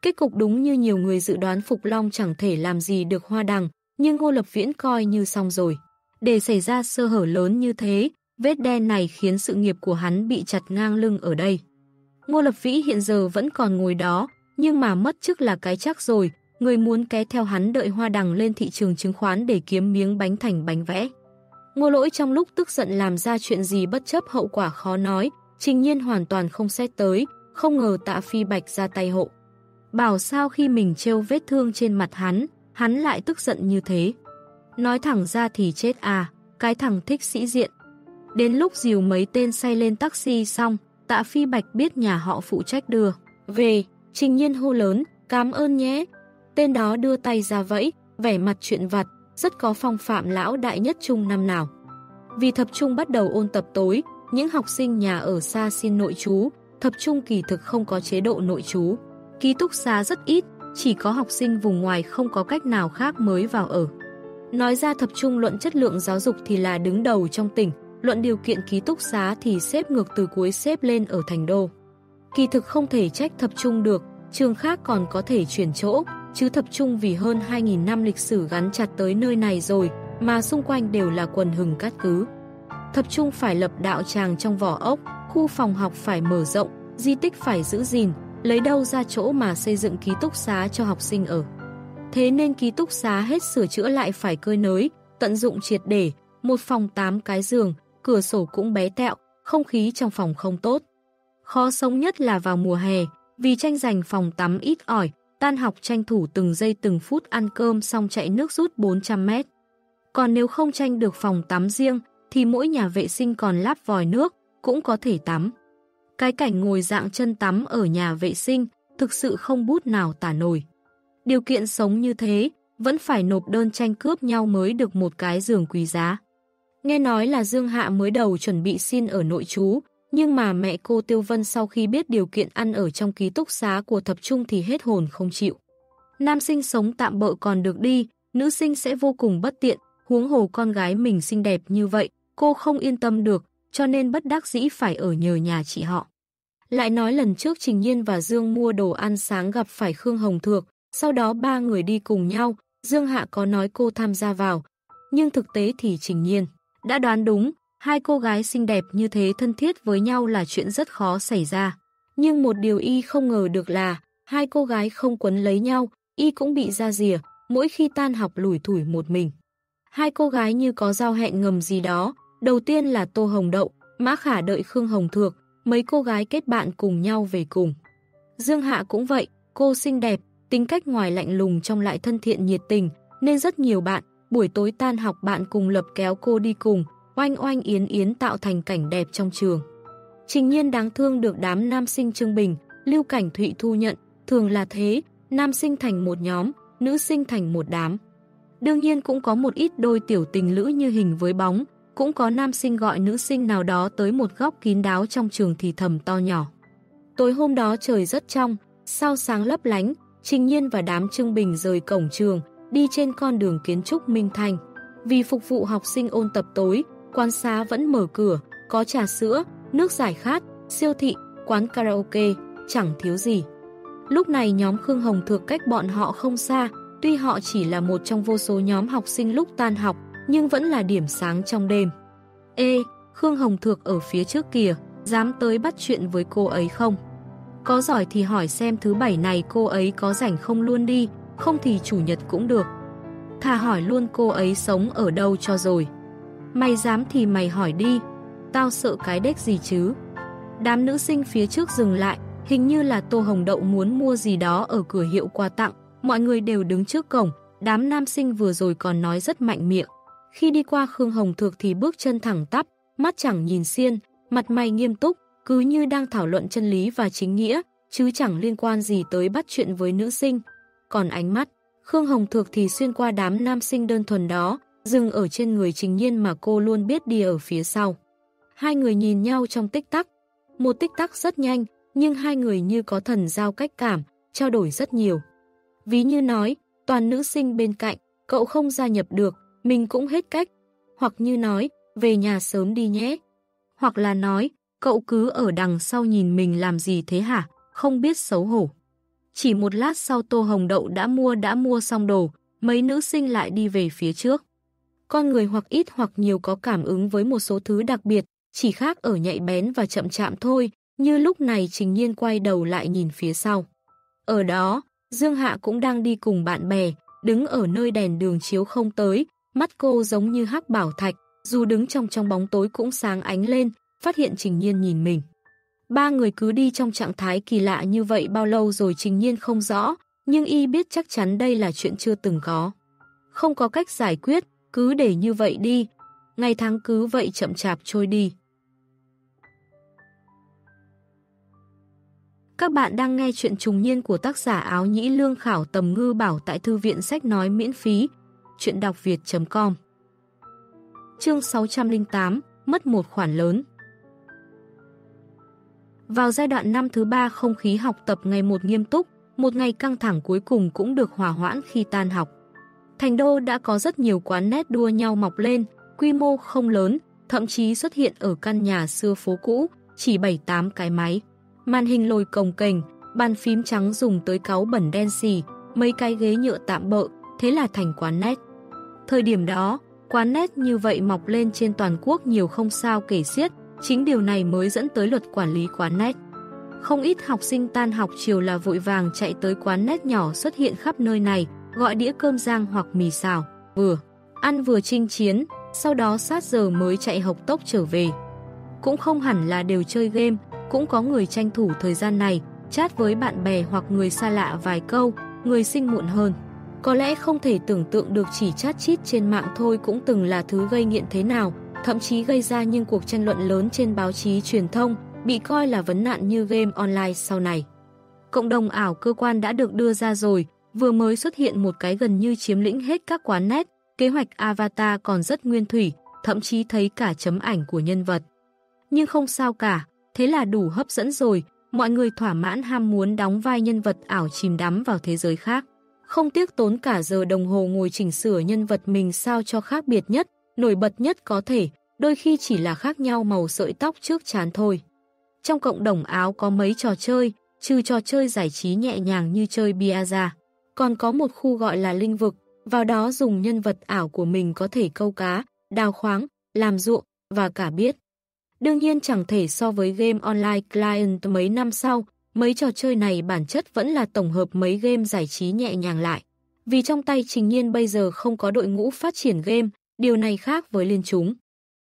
Kết cục đúng như nhiều người dự đoán Phục Long chẳng thể làm gì được Hoa Đằng, nhưng Ngô Lập Viễn coi như xong rồi. Để xảy ra sơ hở lớn như thế, vết đen này khiến sự nghiệp của hắn bị chặt ngang lưng ở đây. Ngô Lập Vĩ hiện giờ vẫn còn ngồi đó, nhưng mà mất chức là cái chắc rồi, người muốn ké theo hắn đợi hoa đằng lên thị trường chứng khoán để kiếm miếng bánh thành bánh vẽ. Ngô lỗi trong lúc tức giận làm ra chuyện gì bất chấp hậu quả khó nói, trình nhiên hoàn toàn không xét tới, không ngờ tạ phi bạch ra tay hộ. Bảo sao khi mình trêu vết thương trên mặt hắn, hắn lại tức giận như thế. Nói thẳng ra thì chết à, cái thằng thích sĩ diện. Đến lúc dìu mấy tên say lên taxi xong, tạ phi bạch biết nhà họ phụ trách đưa. Về, trình nhiên hô lớn, cảm ơn nhé. Tên đó đưa tay ra vẫy, vẻ mặt chuyện vặt, rất có phong phạm lão đại nhất trung năm nào. Vì thập trung bắt đầu ôn tập tối, những học sinh nhà ở xa xin nội chú, thập trung kỳ thực không có chế độ nội chú. Ký túc xá rất ít, chỉ có học sinh vùng ngoài không có cách nào khác mới vào ở. Nói ra thập trung luận chất lượng giáo dục thì là đứng đầu trong tỉnh, luận điều kiện ký túc xá thì xếp ngược từ cuối xếp lên ở thành đô. Kỳ thực không thể trách thập trung được, trường khác còn có thể chuyển chỗ, chứ thập trung vì hơn 2.000 năm lịch sử gắn chặt tới nơi này rồi, mà xung quanh đều là quần hừng cát cứ. Thập trung phải lập đạo tràng trong vỏ ốc, khu phòng học phải mở rộng, di tích phải giữ gìn, lấy đâu ra chỗ mà xây dựng ký túc xá cho học sinh ở. Thế nên ký túc xá hết sửa chữa lại phải cơi nới, tận dụng triệt để, một phòng 8 cái giường, cửa sổ cũng bé tẹo, không khí trong phòng không tốt. Khó sống nhất là vào mùa hè, vì tranh giành phòng tắm ít ỏi, tan học tranh thủ từng giây từng phút ăn cơm xong chạy nước rút 400 mét. Còn nếu không tranh được phòng tắm riêng, thì mỗi nhà vệ sinh còn lắp vòi nước, cũng có thể tắm. Cái cảnh ngồi dạng chân tắm ở nhà vệ sinh thực sự không bút nào tả nổi. Điều kiện sống như thế, vẫn phải nộp đơn tranh cướp nhau mới được một cái giường quý giá. Nghe nói là Dương Hạ mới đầu chuẩn bị xin ở nội trú, nhưng mà mẹ cô Tiêu Vân sau khi biết điều kiện ăn ở trong ký túc xá của thập trung thì hết hồn không chịu. Nam sinh sống tạm bợ còn được đi, nữ sinh sẽ vô cùng bất tiện, huống hồ con gái mình xinh đẹp như vậy, cô không yên tâm được, cho nên bất đắc dĩ phải ở nhờ nhà chị họ. Lại nói lần trước Trình Nhiên và Dương mua đồ ăn sáng gặp phải Khương Hồng Thược, sau đó ba người đi cùng nhau, Dương Hạ có nói cô tham gia vào, nhưng thực tế thì Trình Nhiên đã đoán đúng, hai cô gái xinh đẹp như thế thân thiết với nhau là chuyện rất khó xảy ra. Nhưng một điều y không ngờ được là hai cô gái không quấn lấy nhau, y cũng bị ra rìa, mỗi khi tan học lủi thủi một mình. Hai cô gái như có giao hẹn ngầm gì đó, đầu tiên là Tô Hồng Đậu, Mã Khả đợi Khương Hồng Thược, mấy cô gái kết bạn cùng nhau về cùng. Dương Hạ cũng vậy, cô xinh đẹp, tính cách ngoài lạnh lùng trong lại thân thiện nhiệt tình, nên rất nhiều bạn, buổi tối tan học bạn cùng lập kéo cô đi cùng, oanh oanh yến yến tạo thành cảnh đẹp trong trường. Trình nhiên đáng thương được đám nam sinh Trương bình, lưu cảnh thụy thu nhận, thường là thế, nam sinh thành một nhóm, nữ sinh thành một đám. Đương nhiên cũng có một ít đôi tiểu tình lữ như hình với bóng, cũng có nam sinh gọi nữ sinh nào đó tới một góc kín đáo trong trường thì thầm to nhỏ. Tối hôm đó trời rất trong, sao sáng lấp lánh, Trình Nhiên và đám Trưng Bình rời cổng trường, đi trên con đường kiến trúc Minh Thành. Vì phục vụ học sinh ôn tập tối, quán xá vẫn mở cửa, có trà sữa, nước giải khát, siêu thị, quán karaoke, chẳng thiếu gì. Lúc này nhóm Khương Hồng Thược cách bọn họ không xa, tuy họ chỉ là một trong vô số nhóm học sinh lúc tan học, nhưng vẫn là điểm sáng trong đêm. Ê, Khương Hồng Thược ở phía trước kìa, dám tới bắt chuyện với cô ấy không? Có giỏi thì hỏi xem thứ bảy này cô ấy có rảnh không luôn đi, không thì chủ nhật cũng được. Thà hỏi luôn cô ấy sống ở đâu cho rồi. Mày dám thì mày hỏi đi, tao sợ cái đếch gì chứ. Đám nữ sinh phía trước dừng lại, hình như là Tô Hồng Đậu muốn mua gì đó ở cửa hiệu quà tặng, mọi người đều đứng trước cổng, đám nam sinh vừa rồi còn nói rất mạnh miệng. Khi đi qua Khương Hồng Thược thì bước chân thẳng tắp, mắt chẳng nhìn xiên, mặt mày nghiêm túc, cứ như đang thảo luận chân lý và chính nghĩa, chứ chẳng liên quan gì tới bắt chuyện với nữ sinh. Còn ánh mắt, Khương Hồng Thược thì xuyên qua đám nam sinh đơn thuần đó, dừng ở trên người trình nhiên mà cô luôn biết đi ở phía sau. Hai người nhìn nhau trong tích tắc. Một tích tắc rất nhanh, nhưng hai người như có thần giao cách cảm, trao đổi rất nhiều. Ví như nói, toàn nữ sinh bên cạnh, cậu không gia nhập được, mình cũng hết cách. Hoặc như nói, về nhà sớm đi nhé. Hoặc là nói, cậu cứ ở đằng sau nhìn mình làm gì thế hả, không biết xấu hổ. Chỉ một lát sau Tô Hồng Đậu đã mua đã mua xong đồ, mấy nữ sinh lại đi về phía trước. Con người hoặc ít hoặc nhiều có cảm ứng với một số thứ đặc biệt, chỉ khác ở nhạy bén và chậm chạm thôi, như lúc này Trình Nhiên quay đầu lại nhìn phía sau. Ở đó, Dương Hạ cũng đang đi cùng bạn bè, đứng ở nơi đèn đường chiếu không tới, mắt cô giống như hắc bảo thạch, dù đứng trong trong bóng tối cũng sáng ánh lên, phát hiện Trình Nhiên nhìn mình. Ba người cứ đi trong trạng thái kỳ lạ như vậy bao lâu rồi Trình Nhiên không rõ, nhưng y biết chắc chắn đây là chuyện chưa từng có. Không có cách giải quyết, cứ để như vậy đi, ngày tháng cứ vậy chậm chạp trôi đi. Các bạn đang nghe chuyện trùng niên của tác giả áo nhĩ lương khảo tầm ngư bảo tại thư viện sách nói miễn phí. Chuyện đọc việt.com Chương 608 Mất một khoản lớn vào giai đoạn năm thứ ba không khí học tập ngày một nghiêm túc, một ngày căng thẳng cuối cùng cũng được hòa hoãn khi tan học. Thành đô đã có rất nhiều quán nét đua nhau mọc lên, quy mô không lớn, thậm chí xuất hiện ở căn nhà xưa phố cũ, chỉ 7-8 cái máy. Màn hình lồi cồng kềnh, bàn phím trắng dùng tới cáu bẩn đen xì, mấy cái ghế nhựa tạm bợ, thế là thành quán nét. Thời điểm đó, quán nét như vậy mọc lên trên toàn quốc nhiều không sao kể xiết, chính điều này mới dẫn tới luật quản lý quán nét. Không ít học sinh tan học chiều là vội vàng chạy tới quán nét nhỏ xuất hiện khắp nơi này, gọi đĩa cơm rang hoặc mì xào, vừa ăn vừa chinh chiến, sau đó sát giờ mới chạy học tốc trở về. Cũng không hẳn là đều chơi game, cũng có người tranh thủ thời gian này, chat với bạn bè hoặc người xa lạ vài câu, người sinh muộn hơn. Có lẽ không thể tưởng tượng được chỉ chat chít trên mạng thôi cũng từng là thứ gây nghiện thế nào, thậm chí gây ra những cuộc tranh luận lớn trên báo chí truyền thông, bị coi là vấn nạn như game online sau này. Cộng đồng ảo cơ quan đã được đưa ra rồi, vừa mới xuất hiện một cái gần như chiếm lĩnh hết các quán nét, kế hoạch avatar còn rất nguyên thủy, thậm chí thấy cả chấm ảnh của nhân vật. Nhưng không sao cả, thế là đủ hấp dẫn rồi, mọi người thỏa mãn ham muốn đóng vai nhân vật ảo chìm đắm vào thế giới khác. Không tiếc tốn cả giờ đồng hồ ngồi chỉnh sửa nhân vật mình sao cho khác biệt nhất, nổi bật nhất có thể, đôi khi chỉ là khác nhau màu sợi tóc trước chán thôi. Trong cộng đồng áo có mấy trò chơi, trừ trò chơi giải trí nhẹ nhàng như chơi Biaza. Còn có một khu gọi là linh vực, vào đó dùng nhân vật ảo của mình có thể câu cá, đào khoáng, làm ruộng và cả biết. Đương nhiên chẳng thể so với game online client mấy năm sau, mấy trò chơi này bản chất vẫn là tổng hợp mấy game giải trí nhẹ nhàng lại. Vì trong tay Trình Nhiên bây giờ không có đội ngũ phát triển game, điều này khác với Liên Chúng.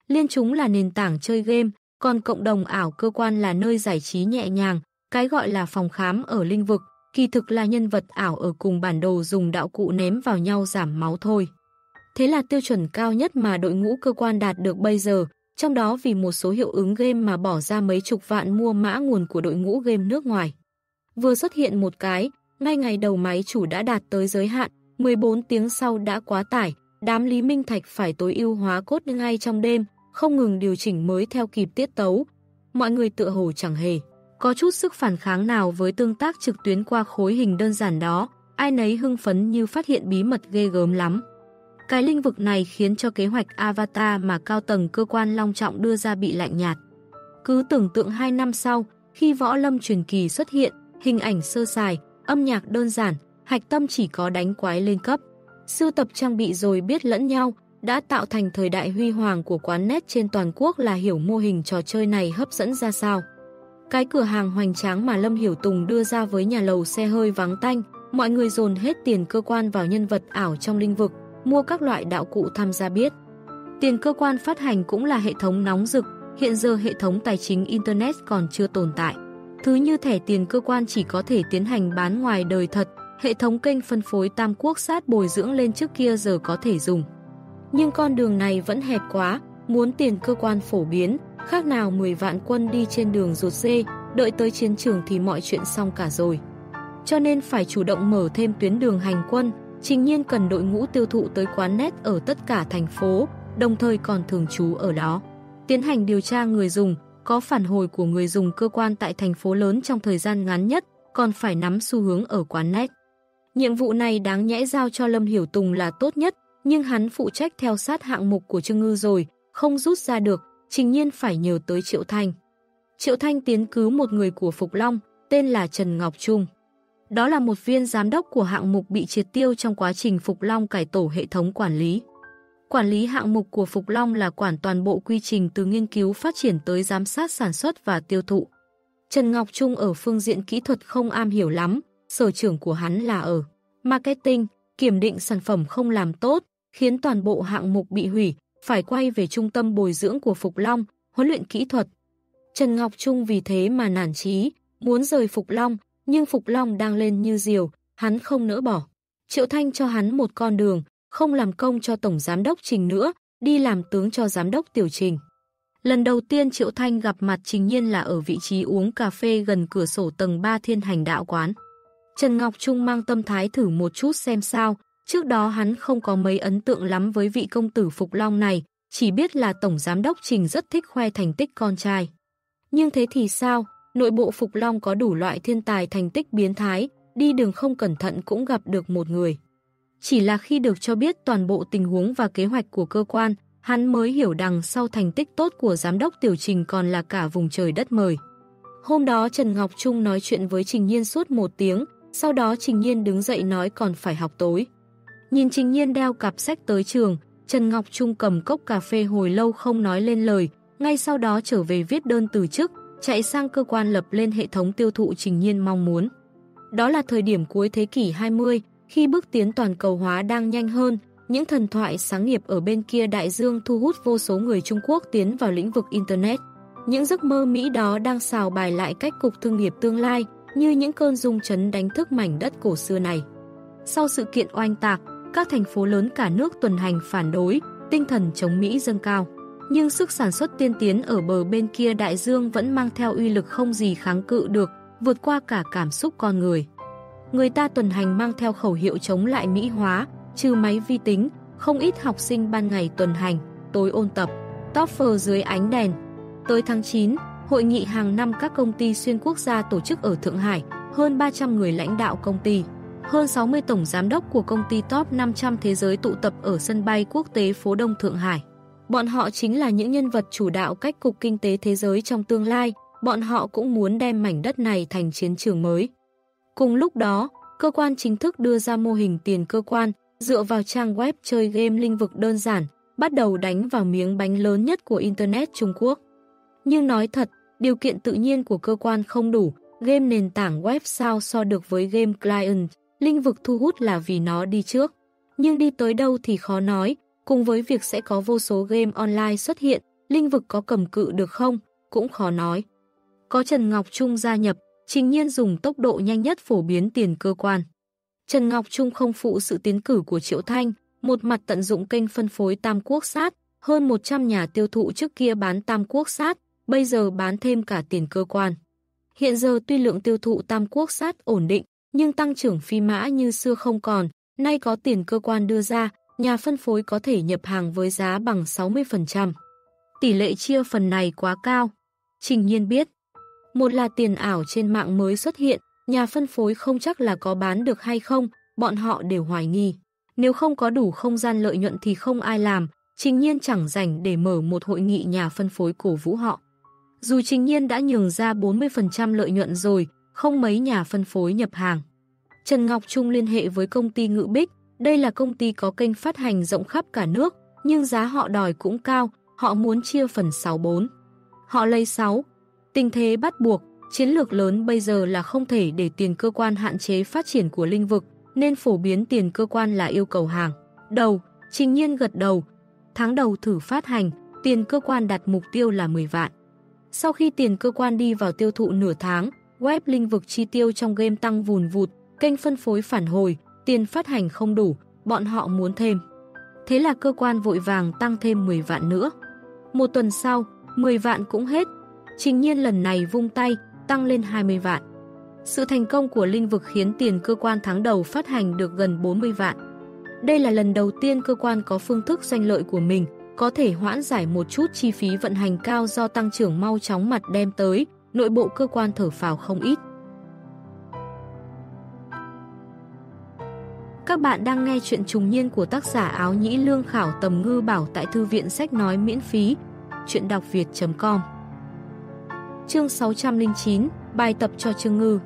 Liên Chúng là nền tảng chơi game, còn cộng đồng ảo cơ quan là nơi giải trí nhẹ nhàng, cái gọi là phòng khám ở linh vực, kỳ thực là nhân vật ảo ở cùng bản đồ dùng đạo cụ ném vào nhau giảm máu thôi. Thế là tiêu chuẩn cao nhất mà đội ngũ cơ quan đạt được bây giờ, trong đó vì một số hiệu ứng game mà bỏ ra mấy chục vạn mua mã nguồn của đội ngũ game nước ngoài. Vừa xuất hiện một cái, ngay ngày đầu máy chủ đã đạt tới giới hạn, 14 tiếng sau đã quá tải, đám Lý Minh Thạch phải tối ưu hóa cốt ngay trong đêm, không ngừng điều chỉnh mới theo kịp tiết tấu. Mọi người tựa hồ chẳng hề có chút sức phản kháng nào với tương tác trực tuyến qua khối hình đơn giản đó, ai nấy hưng phấn như phát hiện bí mật ghê gớm lắm. Cái lĩnh vực này khiến cho kế hoạch Avatar mà cao tầng cơ quan long trọng đưa ra bị lạnh nhạt. Cứ tưởng tượng 2 năm sau, khi võ lâm truyền kỳ xuất hiện, hình ảnh sơ sài, âm nhạc đơn giản, hạch tâm chỉ có đánh quái lên cấp. Sưu tập trang bị rồi biết lẫn nhau, đã tạo thành thời đại huy hoàng của quán nét trên toàn quốc là hiểu mô hình trò chơi này hấp dẫn ra sao. Cái cửa hàng hoành tráng mà Lâm Hiểu Tùng đưa ra với nhà lầu xe hơi vắng tanh, mọi người dồn hết tiền cơ quan vào nhân vật ảo trong linh vực, mua các loại đạo cụ tham gia biết. Tiền cơ quan phát hành cũng là hệ thống nóng rực, hiện giờ hệ thống tài chính Internet còn chưa tồn tại. Thứ như thẻ tiền cơ quan chỉ có thể tiến hành bán ngoài đời thật, hệ thống kênh phân phối tam quốc sát bồi dưỡng lên trước kia giờ có thể dùng. Nhưng con đường này vẫn hẹp quá, muốn tiền cơ quan phổ biến, khác nào 10 vạn quân đi trên đường ruột dê, đợi tới chiến trường thì mọi chuyện xong cả rồi. Cho nên phải chủ động mở thêm tuyến đường hành quân, trình nhiên cần đội ngũ tiêu thụ tới quán nét ở tất cả thành phố, đồng thời còn thường trú ở đó. Tiến hành điều tra người dùng, có phản hồi của người dùng cơ quan tại thành phố lớn trong thời gian ngắn nhất, còn phải nắm xu hướng ở quán nét. Nhiệm vụ này đáng nhẽ giao cho Lâm Hiểu Tùng là tốt nhất, nhưng hắn phụ trách theo sát hạng mục của Trương Ngư rồi, không rút ra được, trình nhiên phải nhờ tới Triệu Thanh. Triệu Thanh tiến cứu một người của Phục Long, tên là Trần Ngọc Trung. Đó là một viên giám đốc của hạng mục bị triệt tiêu trong quá trình Phục Long cải tổ hệ thống quản lý. Quản lý hạng mục của Phục Long là quản toàn bộ quy trình từ nghiên cứu phát triển tới giám sát sản xuất và tiêu thụ. Trần Ngọc Trung ở phương diện kỹ thuật không am hiểu lắm, sở trưởng của hắn là ở marketing, kiểm định sản phẩm không làm tốt, khiến toàn bộ hạng mục bị hủy, phải quay về trung tâm bồi dưỡng của Phục Long, huấn luyện kỹ thuật. Trần Ngọc Trung vì thế mà nản chí, muốn rời Phục Long, nhưng Phục Long đang lên như diều, hắn không nỡ bỏ. Triệu Thanh cho hắn một con đường, không làm công cho Tổng Giám đốc Trình nữa, đi làm tướng cho Giám đốc Tiểu Trình. Lần đầu tiên Triệu Thanh gặp mặt Trình Nhiên là ở vị trí uống cà phê gần cửa sổ tầng 3 thiên hành đạo quán. Trần Ngọc Trung mang tâm thái thử một chút xem sao, trước đó hắn không có mấy ấn tượng lắm với vị công tử Phục Long này, chỉ biết là Tổng Giám đốc Trình rất thích khoe thành tích con trai. Nhưng thế thì sao, nội bộ Phục Long có đủ loại thiên tài thành tích biến thái, đi đường không cẩn thận cũng gặp được một người. Chỉ là khi được cho biết toàn bộ tình huống và kế hoạch của cơ quan, hắn mới hiểu đằng sau thành tích tốt của giám đốc tiểu trình còn là cả vùng trời đất mời. Hôm đó Trần Ngọc Trung nói chuyện với Trình Nhiên suốt một tiếng, sau đó Trình Nhiên đứng dậy nói còn phải học tối. Nhìn Trình Nhiên đeo cặp sách tới trường, Trần Ngọc Trung cầm cốc cà phê hồi lâu không nói lên lời, ngay sau đó trở về viết đơn từ chức, chạy sang cơ quan lập lên hệ thống tiêu thụ Trình Nhiên mong muốn. Đó là thời điểm cuối thế kỷ 20, khi bước tiến toàn cầu hóa đang nhanh hơn, những thần thoại sáng nghiệp ở bên kia đại dương thu hút vô số người Trung Quốc tiến vào lĩnh vực Internet. Những giấc mơ Mỹ đó đang xào bài lại cách cục thương nghiệp tương lai, như những cơn rung chấn đánh thức mảnh đất cổ xưa này. Sau sự kiện oanh tạc, các thành phố lớn cả nước tuần hành phản đối, tinh thần chống Mỹ dâng cao. Nhưng sức sản xuất tiên tiến ở bờ bên kia đại dương vẫn mang theo uy lực không gì kháng cự được, vượt qua cả cảm xúc con người. Người ta tuần hành mang theo khẩu hiệu chống lại Mỹ hóa, trừ máy vi tính, không ít học sinh ban ngày tuần hành, tối ôn tập, TOEFL dưới ánh đèn. Tới tháng 9, hội nghị hàng năm các công ty xuyên quốc gia tổ chức ở Thượng Hải, hơn 300 người lãnh đạo công ty. Hơn 60 tổng giám đốc của công ty top 500 thế giới tụ tập ở sân bay quốc tế phố Đông Thượng Hải. Bọn họ chính là những nhân vật chủ đạo cách cục kinh tế thế giới trong tương lai, bọn họ cũng muốn đem mảnh đất này thành chiến trường mới. Cùng lúc đó, cơ quan chính thức đưa ra mô hình tiền cơ quan, dựa vào trang web chơi game linh vực đơn giản, bắt đầu đánh vào miếng bánh lớn nhất của Internet Trung Quốc. Nhưng nói thật, điều kiện tự nhiên của cơ quan không đủ, game nền tảng web sao so được với game client, linh vực thu hút là vì nó đi trước. Nhưng đi tới đâu thì khó nói, cùng với việc sẽ có vô số game online xuất hiện, linh vực có cầm cự được không, cũng khó nói. Có Trần Ngọc Trung gia nhập, Trình nhiên dùng tốc độ nhanh nhất phổ biến tiền cơ quan. Trần Ngọc Trung không phụ sự tiến cử của Triệu Thanh, một mặt tận dụng kênh phân phối Tam Quốc sát, hơn 100 nhà tiêu thụ trước kia bán Tam Quốc sát, bây giờ bán thêm cả tiền cơ quan. Hiện giờ tuy lượng tiêu thụ Tam Quốc sát ổn định, nhưng tăng trưởng phi mã như xưa không còn, nay có tiền cơ quan đưa ra, nhà phân phối có thể nhập hàng với giá bằng 60%. Tỷ lệ chia phần này quá cao. Trình nhiên biết, Một là tiền ảo trên mạng mới xuất hiện, nhà phân phối không chắc là có bán được hay không, bọn họ đều hoài nghi. Nếu không có đủ không gian lợi nhuận thì không ai làm, Trình Nhiên chẳng rảnh để mở một hội nghị nhà phân phối cổ vũ họ. Dù Trình Nhiên đã nhường ra 40% lợi nhuận rồi, không mấy nhà phân phối nhập hàng. Trần Ngọc Trung liên hệ với công ty Ngự Bích, đây là công ty có kênh phát hành rộng khắp cả nước, nhưng giá họ đòi cũng cao, họ muốn chia phần 64. Họ lấy 6. Tình thế bắt buộc, chiến lược lớn bây giờ là không thể để tiền cơ quan hạn chế phát triển của linh vực, nên phổ biến tiền cơ quan là yêu cầu hàng. Đầu, trình nhiên gật đầu. Tháng đầu thử phát hành, tiền cơ quan đặt mục tiêu là 10 vạn. Sau khi tiền cơ quan đi vào tiêu thụ nửa tháng, web linh vực chi tiêu trong game tăng vùn vụt, kênh phân phối phản hồi, tiền phát hành không đủ, bọn họ muốn thêm. Thế là cơ quan vội vàng tăng thêm 10 vạn nữa. Một tuần sau, 10 vạn cũng hết. Trình nhiên lần này vung tay, tăng lên 20 vạn. Sự thành công của linh vực khiến tiền cơ quan tháng đầu phát hành được gần 40 vạn. Đây là lần đầu tiên cơ quan có phương thức doanh lợi của mình, có thể hoãn giải một chút chi phí vận hành cao do tăng trưởng mau chóng mặt đem tới, nội bộ cơ quan thở phào không ít. Các bạn đang nghe chuyện trùng niên của tác giả áo nhĩ lương khảo tầm ngư bảo tại thư viện sách nói miễn phí. Chuyện đọc việt.com Chương 609 Bài tập cho Trương Ngư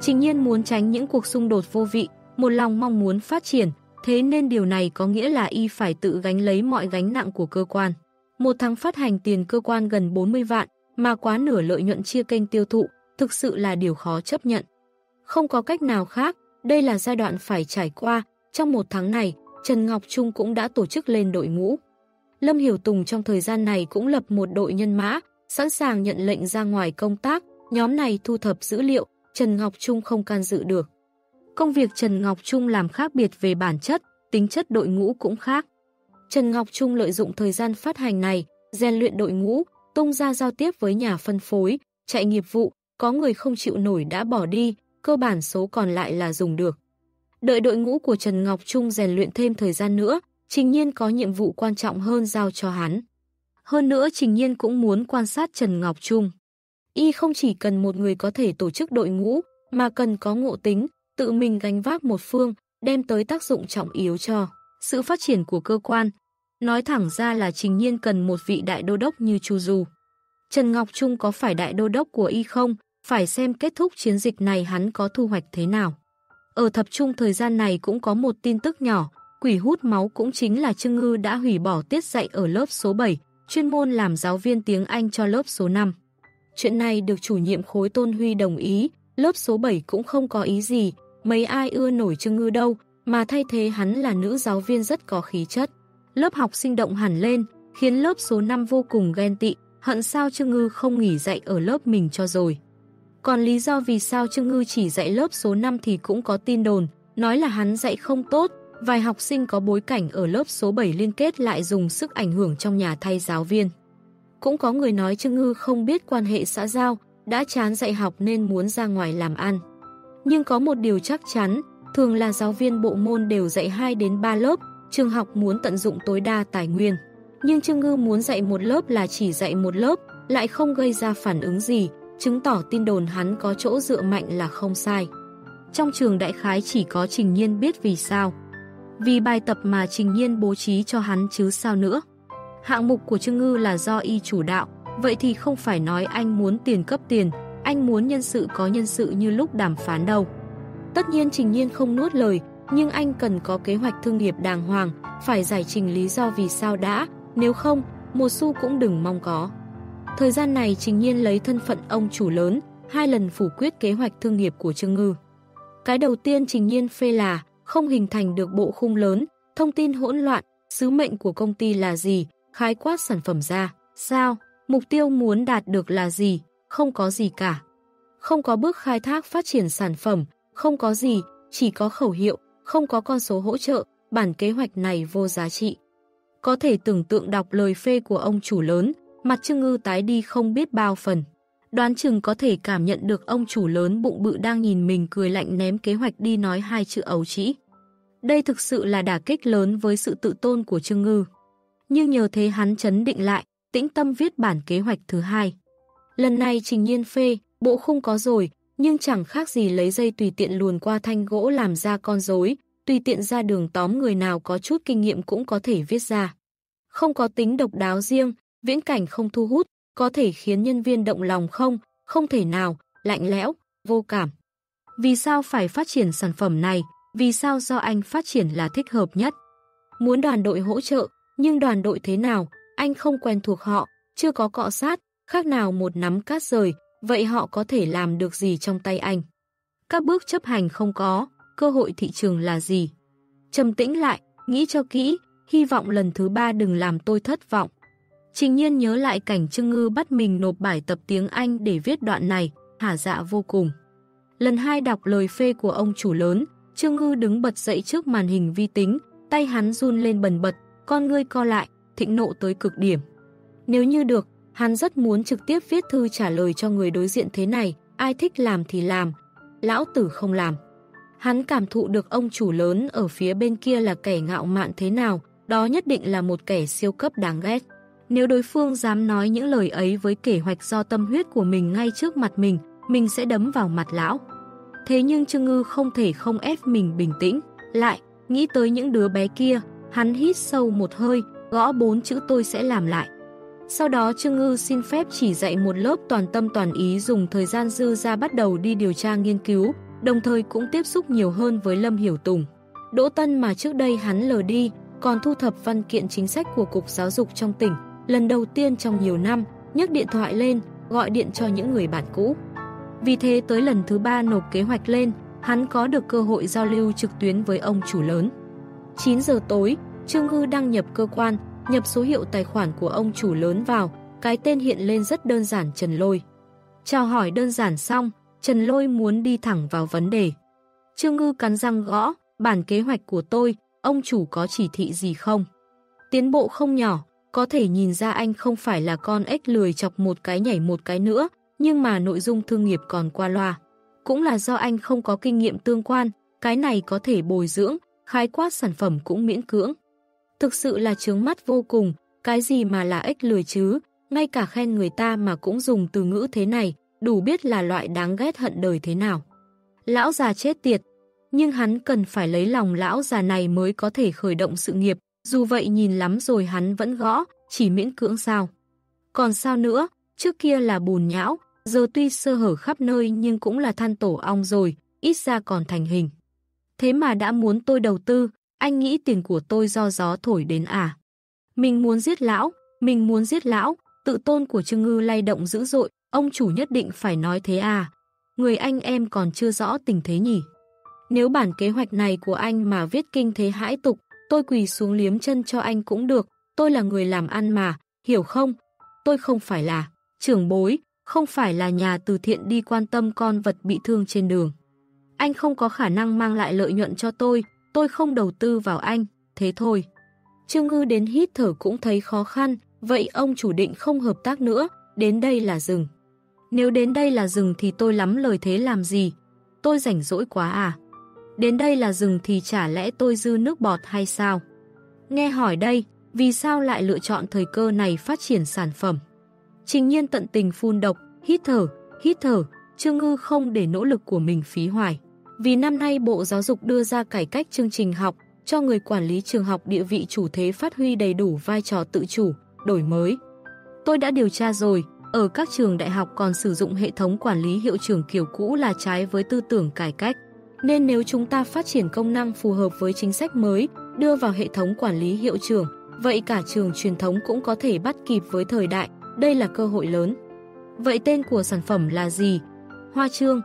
Trình nhiên muốn tránh những cuộc xung đột vô vị, một lòng mong muốn phát triển, thế nên điều này có nghĩa là y phải tự gánh lấy mọi gánh nặng của cơ quan. Một tháng phát hành tiền cơ quan gần 40 vạn, mà quá nửa lợi nhuận chia kênh tiêu thụ, thực sự là điều khó chấp nhận. Không có cách nào khác, đây là giai đoạn phải trải qua. Trong một tháng này, Trần Ngọc Trung cũng đã tổ chức lên đội ngũ. Lâm Hiểu Tùng trong thời gian này cũng lập một đội nhân mã, sẵn sàng nhận lệnh ra ngoài công tác. Nhóm này thu thập dữ liệu, Trần Ngọc Trung không can dự được. Công việc Trần Ngọc Trung làm khác biệt về bản chất, tính chất đội ngũ cũng khác. Trần Ngọc Trung lợi dụng thời gian phát hành này, rèn luyện đội ngũ, tung ra giao tiếp với nhà phân phối, chạy nghiệp vụ, có người không chịu nổi đã bỏ đi, cơ bản số còn lại là dùng được. Đợi đội ngũ của Trần Ngọc Trung rèn luyện thêm thời gian nữa, Trình Nhiên có nhiệm vụ quan trọng hơn giao cho hắn. Hơn nữa Trình Nhiên cũng muốn quan sát Trần Ngọc Trung. Y không chỉ cần một người có thể tổ chức đội ngũ, mà cần có ngộ tính, tự mình gánh vác một phương, đem tới tác dụng trọng yếu cho sự phát triển của cơ quan. Nói thẳng ra là Trình Nhiên cần một vị đại đô đốc như Chu Du. Trần Ngọc Trung có phải đại đô đốc của Y không? phải xem kết thúc chiến dịch này hắn có thu hoạch thế nào. Ở thập trung thời gian này cũng có một tin tức nhỏ, quỷ hút máu cũng chính là Trương Ngư đã hủy bỏ tiết dạy ở lớp số 7, chuyên môn làm giáo viên tiếng Anh cho lớp số 5. Chuyện này được chủ nhiệm khối Tôn Huy đồng ý, lớp số 7 cũng không có ý gì, mấy ai ưa nổi Trương Ngư đâu, mà thay thế hắn là nữ giáo viên rất có khí chất. Lớp học sinh động hẳn lên, khiến lớp số 5 vô cùng ghen tị, hận sao Trương Ngư không nghỉ dạy ở lớp mình cho rồi. Còn lý do vì sao Trương Ngư chỉ dạy lớp số 5 thì cũng có tin đồn, nói là hắn dạy không tốt, vài học sinh có bối cảnh ở lớp số 7 liên kết lại dùng sức ảnh hưởng trong nhà thay giáo viên. Cũng có người nói Trương Ngư không biết quan hệ xã giao, đã chán dạy học nên muốn ra ngoài làm ăn. Nhưng có một điều chắc chắn, thường là giáo viên bộ môn đều dạy 2 đến 3 lớp, trường học muốn tận dụng tối đa tài nguyên. Nhưng Trương Ngư muốn dạy một lớp là chỉ dạy một lớp, lại không gây ra phản ứng gì, chứng tỏ tin đồn hắn có chỗ dựa mạnh là không sai. Trong trường đại khái chỉ có Trình Nhiên biết vì sao. Vì bài tập mà Trình Nhiên bố trí cho hắn chứ sao nữa. Hạng mục của Trương Ngư là do y chủ đạo, vậy thì không phải nói anh muốn tiền cấp tiền, anh muốn nhân sự có nhân sự như lúc đàm phán đâu. Tất nhiên Trình Nhiên không nuốt lời, nhưng anh cần có kế hoạch thương nghiệp đàng hoàng, phải giải trình lý do vì sao đã, nếu không, một xu cũng đừng mong có. Thời gian này Trình Nhiên lấy thân phận ông chủ lớn, hai lần phủ quyết kế hoạch thương nghiệp của Trương Ngư. Cái đầu tiên Trình Nhiên phê là không hình thành được bộ khung lớn, thông tin hỗn loạn, sứ mệnh của công ty là gì, khái quát sản phẩm ra, sao, mục tiêu muốn đạt được là gì, không có gì cả. Không có bước khai thác phát triển sản phẩm, không có gì, chỉ có khẩu hiệu, không có con số hỗ trợ, bản kế hoạch này vô giá trị. Có thể tưởng tượng đọc lời phê của ông chủ lớn, mặt Trương Ngư tái đi không biết bao phần. Đoán chừng có thể cảm nhận được ông chủ lớn bụng bự đang nhìn mình cười lạnh ném kế hoạch đi nói hai chữ ấu trĩ. Đây thực sự là đả kích lớn với sự tự tôn của Trương Ngư. Nhưng nhờ thế hắn chấn định lại, tĩnh tâm viết bản kế hoạch thứ hai. Lần này trình nhiên phê, bộ khung có rồi, nhưng chẳng khác gì lấy dây tùy tiện luồn qua thanh gỗ làm ra con rối, tùy tiện ra đường tóm người nào có chút kinh nghiệm cũng có thể viết ra. Không có tính độc đáo riêng, viễn cảnh không thu hút, có thể khiến nhân viên động lòng không, không thể nào, lạnh lẽo, vô cảm. Vì sao phải phát triển sản phẩm này, vì sao do anh phát triển là thích hợp nhất? Muốn đoàn đội hỗ trợ, nhưng đoàn đội thế nào, anh không quen thuộc họ, chưa có cọ sát, khác nào một nắm cát rời, vậy họ có thể làm được gì trong tay anh? Các bước chấp hành không có, cơ hội thị trường là gì? Trầm tĩnh lại, nghĩ cho kỹ, hy vọng lần thứ ba đừng làm tôi thất vọng. Trình nhiên nhớ lại cảnh Trương Ngư bắt mình nộp bài tập tiếng Anh để viết đoạn này, hả dạ vô cùng. Lần hai đọc lời phê của ông chủ lớn, Trương Ngư đứng bật dậy trước màn hình vi tính, tay hắn run lên bần bật, con ngươi co lại, thịnh nộ tới cực điểm. Nếu như được, hắn rất muốn trực tiếp viết thư trả lời cho người đối diện thế này, ai thích làm thì làm, lão tử không làm. Hắn cảm thụ được ông chủ lớn ở phía bên kia là kẻ ngạo mạn thế nào, đó nhất định là một kẻ siêu cấp đáng ghét. Nếu đối phương dám nói những lời ấy với kế hoạch do tâm huyết của mình ngay trước mặt mình, mình sẽ đấm vào mặt lão. Thế nhưng Trương Ngư không thể không ép mình bình tĩnh. Lại, nghĩ tới những đứa bé kia, hắn hít sâu một hơi, gõ bốn chữ tôi sẽ làm lại. Sau đó Trương Ngư xin phép chỉ dạy một lớp toàn tâm toàn ý dùng thời gian dư ra bắt đầu đi điều tra nghiên cứu, đồng thời cũng tiếp xúc nhiều hơn với Lâm Hiểu Tùng. Đỗ Tân mà trước đây hắn lờ đi, còn thu thập văn kiện chính sách của Cục Giáo dục trong tỉnh, lần đầu tiên trong nhiều năm, nhấc điện thoại lên, gọi điện cho những người bạn cũ. Vì thế tới lần thứ ba nộp kế hoạch lên, hắn có được cơ hội giao lưu trực tuyến với ông chủ lớn. 9 giờ tối, Trương ngư đăng nhập cơ quan, nhập số hiệu tài khoản của ông chủ lớn vào, cái tên hiện lên rất đơn giản Trần Lôi. Chào hỏi đơn giản xong, Trần Lôi muốn đi thẳng vào vấn đề. Trương Ngư cắn răng gõ, bản kế hoạch của tôi, ông chủ có chỉ thị gì không? Tiến bộ không nhỏ, có thể nhìn ra anh không phải là con ếch lười chọc một cái nhảy một cái nữa, nhưng mà nội dung thương nghiệp còn qua loa. Cũng là do anh không có kinh nghiệm tương quan, cái này có thể bồi dưỡng, khái quát sản phẩm cũng miễn cưỡng. Thực sự là trướng mắt vô cùng, cái gì mà là ếch lười chứ, ngay cả khen người ta mà cũng dùng từ ngữ thế này, đủ biết là loại đáng ghét hận đời thế nào. Lão già chết tiệt, nhưng hắn cần phải lấy lòng lão già này mới có thể khởi động sự nghiệp, dù vậy nhìn lắm rồi hắn vẫn gõ, chỉ miễn cưỡng sao. Còn sao nữa, trước kia là bùn nhão, giờ tuy sơ hở khắp nơi nhưng cũng là than tổ ong rồi, ít ra còn thành hình. Thế mà đã muốn tôi đầu tư, anh nghĩ tiền của tôi do gió thổi đến à. Mình muốn giết lão, mình muốn giết lão, tự tôn của Trương Ngư lay động dữ dội, ông chủ nhất định phải nói thế à. Người anh em còn chưa rõ tình thế nhỉ. Nếu bản kế hoạch này của anh mà viết kinh thế hãi tục, tôi quỳ xuống liếm chân cho anh cũng được, tôi là người làm ăn mà, hiểu không? Tôi không phải là trưởng bối, không phải là nhà từ thiện đi quan tâm con vật bị thương trên đường. Anh không có khả năng mang lại lợi nhuận cho tôi, tôi không đầu tư vào anh, thế thôi. Trương Ngư đến hít thở cũng thấy khó khăn, vậy ông chủ định không hợp tác nữa, đến đây là rừng. Nếu đến đây là rừng thì tôi lắm lời thế làm gì? Tôi rảnh rỗi quá à? Đến đây là rừng thì chả lẽ tôi dư nước bọt hay sao? Nghe hỏi đây, vì sao lại lựa chọn thời cơ này phát triển sản phẩm? Trình nhiên tận tình phun độc, hít thở, hít thở, Trương Ngư không để nỗ lực của mình phí hoài. Vì năm nay Bộ Giáo dục đưa ra cải cách chương trình học, cho người quản lý trường học địa vị chủ thế phát huy đầy đủ vai trò tự chủ, đổi mới. Tôi đã điều tra rồi, ở các trường đại học còn sử dụng hệ thống quản lý hiệu trưởng kiểu cũ là trái với tư tưởng cải cách. Nên nếu chúng ta phát triển công năng phù hợp với chính sách mới, đưa vào hệ thống quản lý hiệu trưởng, vậy cả trường truyền thống cũng có thể bắt kịp với thời đại, đây là cơ hội lớn. Vậy tên của sản phẩm là gì? Hoa trương.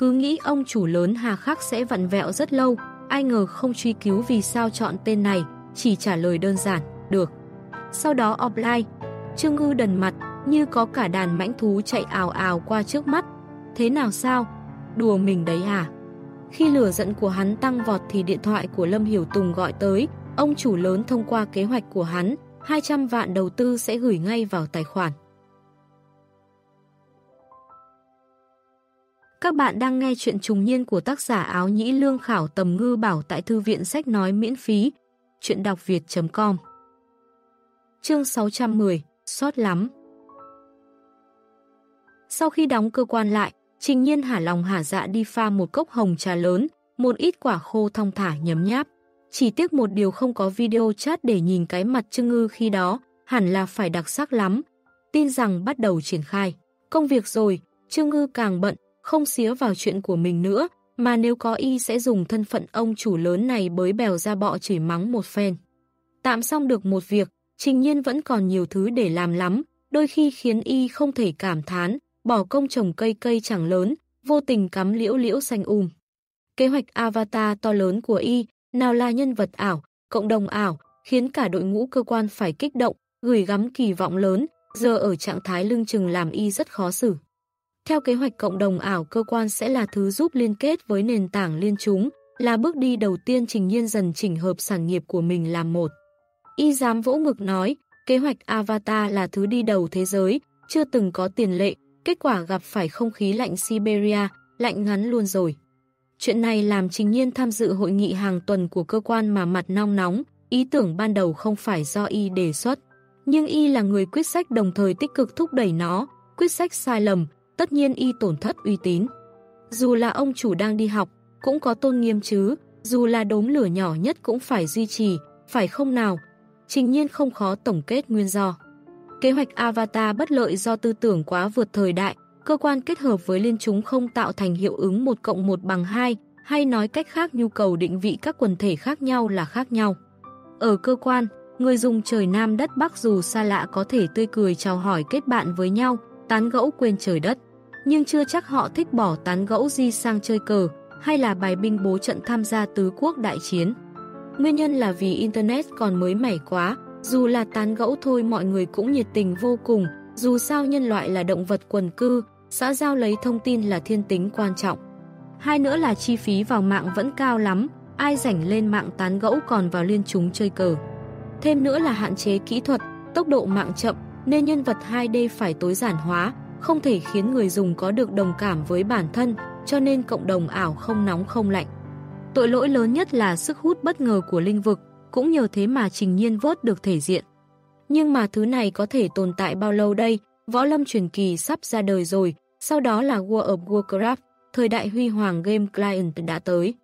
Cứ nghĩ ông chủ lớn hà khắc sẽ vặn vẹo rất lâu, ai ngờ không truy cứu vì sao chọn tên này, chỉ trả lời đơn giản, được. Sau đó offline, Trương Ngư đần mặt, như có cả đàn mãnh thú chạy ào ào qua trước mắt. Thế nào sao? Đùa mình đấy à? Khi lửa giận của hắn tăng vọt thì điện thoại của Lâm Hiểu Tùng gọi tới, ông chủ lớn thông qua kế hoạch của hắn, 200 vạn đầu tư sẽ gửi ngay vào tài khoản. Các bạn đang nghe chuyện trùng niên của tác giả áo nhĩ lương khảo tầm ngư bảo tại thư viện sách nói miễn phí. Chuyện đọc việt.com Chương 610 Xót lắm Sau khi đóng cơ quan lại, Trình Nhiên hả lòng hả dạ đi pha một cốc hồng trà lớn, một ít quả khô thong thả nhấm nháp. Chỉ tiếc một điều không có video chat để nhìn cái mặt Trương Ngư khi đó, hẳn là phải đặc sắc lắm. Tin rằng bắt đầu triển khai. Công việc rồi, Trương Ngư càng bận, không xía vào chuyện của mình nữa, mà nếu có y sẽ dùng thân phận ông chủ lớn này bới bèo ra bọ chửi mắng một phen. Tạm xong được một việc, trình nhiên vẫn còn nhiều thứ để làm lắm, đôi khi khiến y không thể cảm thán, bỏ công trồng cây cây chẳng lớn, vô tình cắm liễu liễu xanh um. Kế hoạch avatar to lớn của y, nào là nhân vật ảo, cộng đồng ảo, khiến cả đội ngũ cơ quan phải kích động, gửi gắm kỳ vọng lớn, giờ ở trạng thái lưng chừng làm y rất khó xử. Theo kế hoạch cộng đồng ảo cơ quan sẽ là thứ giúp liên kết với nền tảng liên chúng, là bước đi đầu tiên trình nhiên dần chỉnh hợp sản nghiệp của mình làm một. Y dám vỗ ngực nói, kế hoạch Avatar là thứ đi đầu thế giới, chưa từng có tiền lệ, kết quả gặp phải không khí lạnh Siberia, lạnh ngắn luôn rồi. Chuyện này làm trình nhiên tham dự hội nghị hàng tuần của cơ quan mà mặt nong nóng, ý tưởng ban đầu không phải do Y đề xuất. Nhưng Y là người quyết sách đồng thời tích cực thúc đẩy nó, quyết sách sai lầm, tất nhiên Y tổn thất uy tín. Dù là ông chủ đang đi học, cũng có tôn nghiêm chứ, dù là đốm lửa nhỏ nhất cũng phải duy trì, phải không nào? Trình nhiên không khó tổng kết nguyên do. Kế hoạch Avatar bất lợi do tư tưởng quá vượt thời đại, cơ quan kết hợp với liên chúng không tạo thành hiệu ứng 1 cộng 1 bằng 2, hay nói cách khác nhu cầu định vị các quần thể khác nhau là khác nhau. Ở cơ quan, người dùng trời Nam đất Bắc dù xa lạ có thể tươi cười chào hỏi kết bạn với nhau, tán gẫu quên trời đất. Nhưng chưa chắc họ thích bỏ tán gẫu di sang chơi cờ, hay là bài binh bố trận tham gia tứ quốc đại chiến. Nguyên nhân là vì Internet còn mới mẻ quá, dù là tán gẫu thôi mọi người cũng nhiệt tình vô cùng, dù sao nhân loại là động vật quần cư, xã giao lấy thông tin là thiên tính quan trọng. Hai nữa là chi phí vào mạng vẫn cao lắm, ai rảnh lên mạng tán gẫu còn vào liên chúng chơi cờ. Thêm nữa là hạn chế kỹ thuật, tốc độ mạng chậm, nên nhân vật 2D phải tối giản hóa, không thể khiến người dùng có được đồng cảm với bản thân, cho nên cộng đồng ảo không nóng không lạnh. Tội lỗi lớn nhất là sức hút bất ngờ của linh vực, cũng nhờ thế mà trình nhiên vớt được thể diện. Nhưng mà thứ này có thể tồn tại bao lâu đây? Võ lâm truyền kỳ sắp ra đời rồi, sau đó là World of Warcraft, thời đại huy hoàng game client đã tới.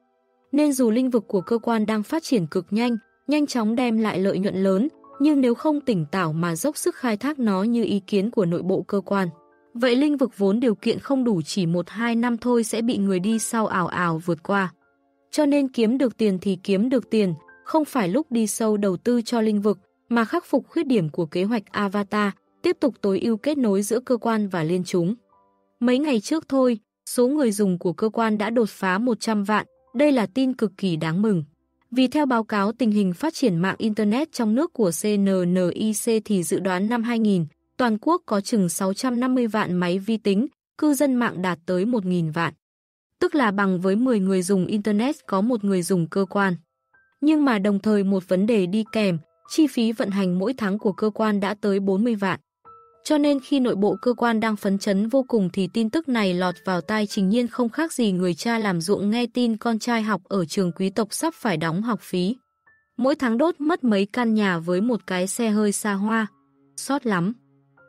Nên dù linh vực của cơ quan đang phát triển cực nhanh, nhanh chóng đem lại lợi nhuận lớn, nhưng nếu không tỉnh tảo mà dốc sức khai thác nó như ý kiến của nội bộ cơ quan. Vậy linh vực vốn điều kiện không đủ chỉ 1-2 năm thôi sẽ bị người đi sau ảo ảo vượt qua. Cho nên kiếm được tiền thì kiếm được tiền, không phải lúc đi sâu đầu tư cho linh vực, mà khắc phục khuyết điểm của kế hoạch Avatar, tiếp tục tối ưu kết nối giữa cơ quan và liên chúng. Mấy ngày trước thôi, số người dùng của cơ quan đã đột phá 100 vạn, đây là tin cực kỳ đáng mừng. Vì theo báo cáo tình hình phát triển mạng Internet trong nước của CNNIC thì dự đoán năm 2000, toàn quốc có chừng 650 vạn máy vi tính, cư dân mạng đạt tới 1.000 vạn. Tức là bằng với 10 người dùng Internet có một người dùng cơ quan. Nhưng mà đồng thời một vấn đề đi kèm, chi phí vận hành mỗi tháng của cơ quan đã tới 40 vạn. Cho nên khi nội bộ cơ quan đang phấn chấn vô cùng thì tin tức này lọt vào tai trình nhiên không khác gì người cha làm ruộng nghe tin con trai học ở trường quý tộc sắp phải đóng học phí. Mỗi tháng đốt mất mấy căn nhà với một cái xe hơi xa hoa. Xót lắm.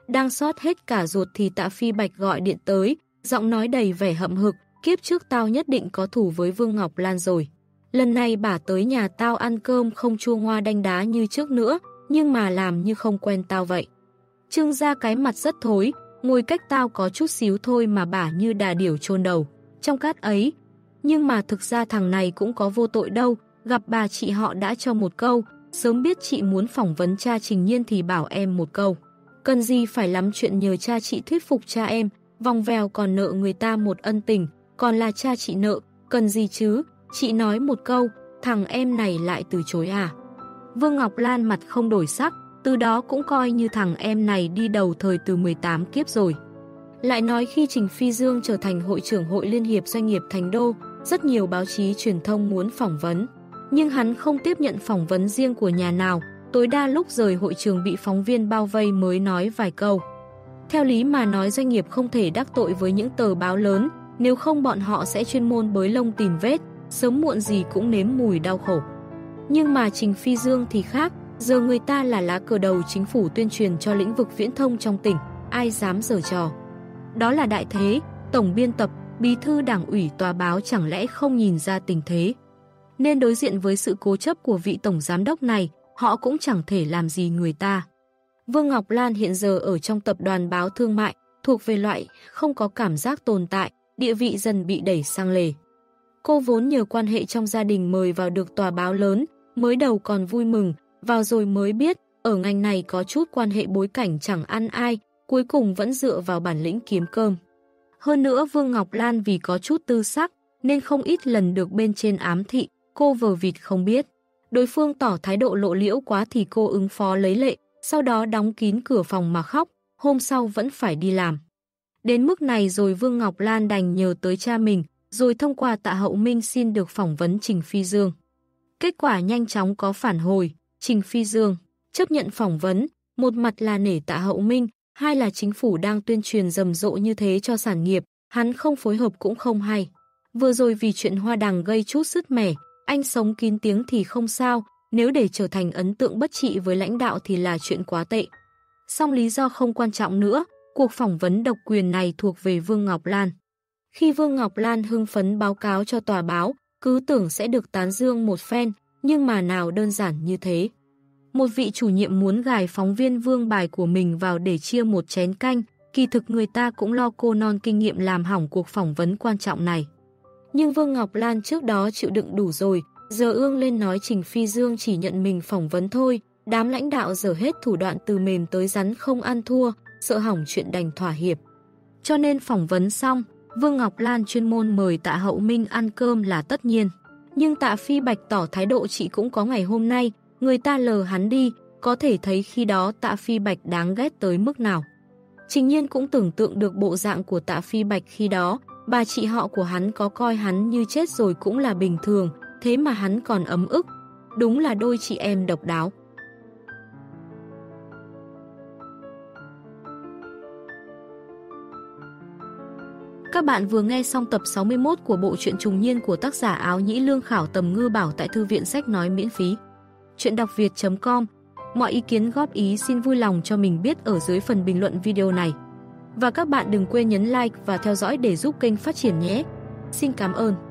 Đang xót hết cả ruột thì tạ phi bạch gọi điện tới, giọng nói đầy vẻ hậm hực, kiếp trước tao nhất định có thủ với Vương Ngọc Lan rồi. Lần này bà tới nhà tao ăn cơm không chua ngoa đanh đá như trước nữa, nhưng mà làm như không quen tao vậy. Trương ra cái mặt rất thối, ngồi cách tao có chút xíu thôi mà bà như đà điểu chôn đầu. Trong cát ấy, nhưng mà thực ra thằng này cũng có vô tội đâu, gặp bà chị họ đã cho một câu, sớm biết chị muốn phỏng vấn cha Trình Nhiên thì bảo em một câu. Cần gì phải lắm chuyện nhờ cha chị thuyết phục cha em, vòng vèo còn nợ người ta một ân tình, còn là cha chị nợ, cần gì chứ, chị nói một câu, thằng em này lại từ chối à. Vương Ngọc Lan mặt không đổi sắc, từ đó cũng coi như thằng em này đi đầu thời từ 18 kiếp rồi. Lại nói khi Trình Phi Dương trở thành hội trưởng hội Liên hiệp Doanh nghiệp Thành Đô, rất nhiều báo chí truyền thông muốn phỏng vấn. Nhưng hắn không tiếp nhận phỏng vấn riêng của nhà nào, tối đa lúc rời hội trường bị phóng viên bao vây mới nói vài câu. Theo lý mà nói doanh nghiệp không thể đắc tội với những tờ báo lớn, nếu không bọn họ sẽ chuyên môn bới lông tìm vết, sớm muộn gì cũng nếm mùi đau khổ. Nhưng mà Trình Phi Dương thì khác, giờ người ta là lá cờ đầu chính phủ tuyên truyền cho lĩnh vực viễn thông trong tỉnh, ai dám giở trò. Đó là đại thế, tổng biên tập, bí thư đảng ủy tòa báo chẳng lẽ không nhìn ra tình thế. Nên đối diện với sự cố chấp của vị tổng giám đốc này, họ cũng chẳng thể làm gì người ta. Vương Ngọc Lan hiện giờ ở trong tập đoàn báo thương mại, thuộc về loại không có cảm giác tồn tại, địa vị dần bị đẩy sang lề. Cô vốn nhờ quan hệ trong gia đình mời vào được tòa báo lớn, mới đầu còn vui mừng, vào rồi mới biết, ở ngành này có chút quan hệ bối cảnh chẳng ăn ai, cuối cùng vẫn dựa vào bản lĩnh kiếm cơm. Hơn nữa Vương Ngọc Lan vì có chút tư sắc, nên không ít lần được bên trên ám thị, cô vờ vịt không biết. Đối phương tỏ thái độ lộ liễu quá thì cô ứng phó lấy lệ, sau đó đóng kín cửa phòng mà khóc, hôm sau vẫn phải đi làm. Đến mức này rồi Vương Ngọc Lan đành nhờ tới cha mình, rồi thông qua tạ hậu minh xin được phỏng vấn Trình Phi Dương. Kết quả nhanh chóng có phản hồi, Trình Phi Dương chấp nhận phỏng vấn, một mặt là nể tạ hậu minh, hai là chính phủ đang tuyên truyền rầm rộ như thế cho sản nghiệp, hắn không phối hợp cũng không hay. Vừa rồi vì chuyện hoa đằng gây chút sứt mẻ, anh sống kín tiếng thì không sao, nếu để trở thành ấn tượng bất trị với lãnh đạo thì là chuyện quá tệ. Song lý do không quan trọng nữa, cuộc phỏng vấn độc quyền này thuộc về Vương Ngọc Lan. Khi Vương Ngọc Lan hưng phấn báo cáo cho tòa báo, cứ tưởng sẽ được tán dương một phen, nhưng mà nào đơn giản như thế. Một vị chủ nhiệm muốn gài phóng viên vương bài của mình vào để chia một chén canh, kỳ thực người ta cũng lo cô non kinh nghiệm làm hỏng cuộc phỏng vấn quan trọng này. Nhưng Vương Ngọc Lan trước đó chịu đựng đủ rồi, giờ ương lên nói Trình Phi Dương chỉ nhận mình phỏng vấn thôi, đám lãnh đạo giờ hết thủ đoạn từ mềm tới rắn không ăn thua, sợ hỏng chuyện đành thỏa hiệp. Cho nên phỏng vấn xong, Vương Ngọc Lan chuyên môn mời tạ hậu minh ăn cơm là tất nhiên. Nhưng tạ Phi Bạch tỏ thái độ chị cũng có ngày hôm nay, người ta lờ hắn đi, có thể thấy khi đó tạ Phi Bạch đáng ghét tới mức nào. Trình nhiên cũng tưởng tượng được bộ dạng của tạ Phi Bạch khi đó, bà chị họ của hắn có coi hắn như chết rồi cũng là bình thường, thế mà hắn còn ấm ức. Đúng là đôi chị em độc đáo. Các bạn vừa nghe xong tập 61 của bộ truyện trùng niên của tác giả áo nhĩ lương khảo tầm ngư bảo tại thư viện sách nói miễn phí. Chuyện đọc việt.com Mọi ý kiến góp ý xin vui lòng cho mình biết ở dưới phần bình luận video này. Và các bạn đừng quên nhấn like và theo dõi để giúp kênh phát triển nhé. Xin cảm ơn.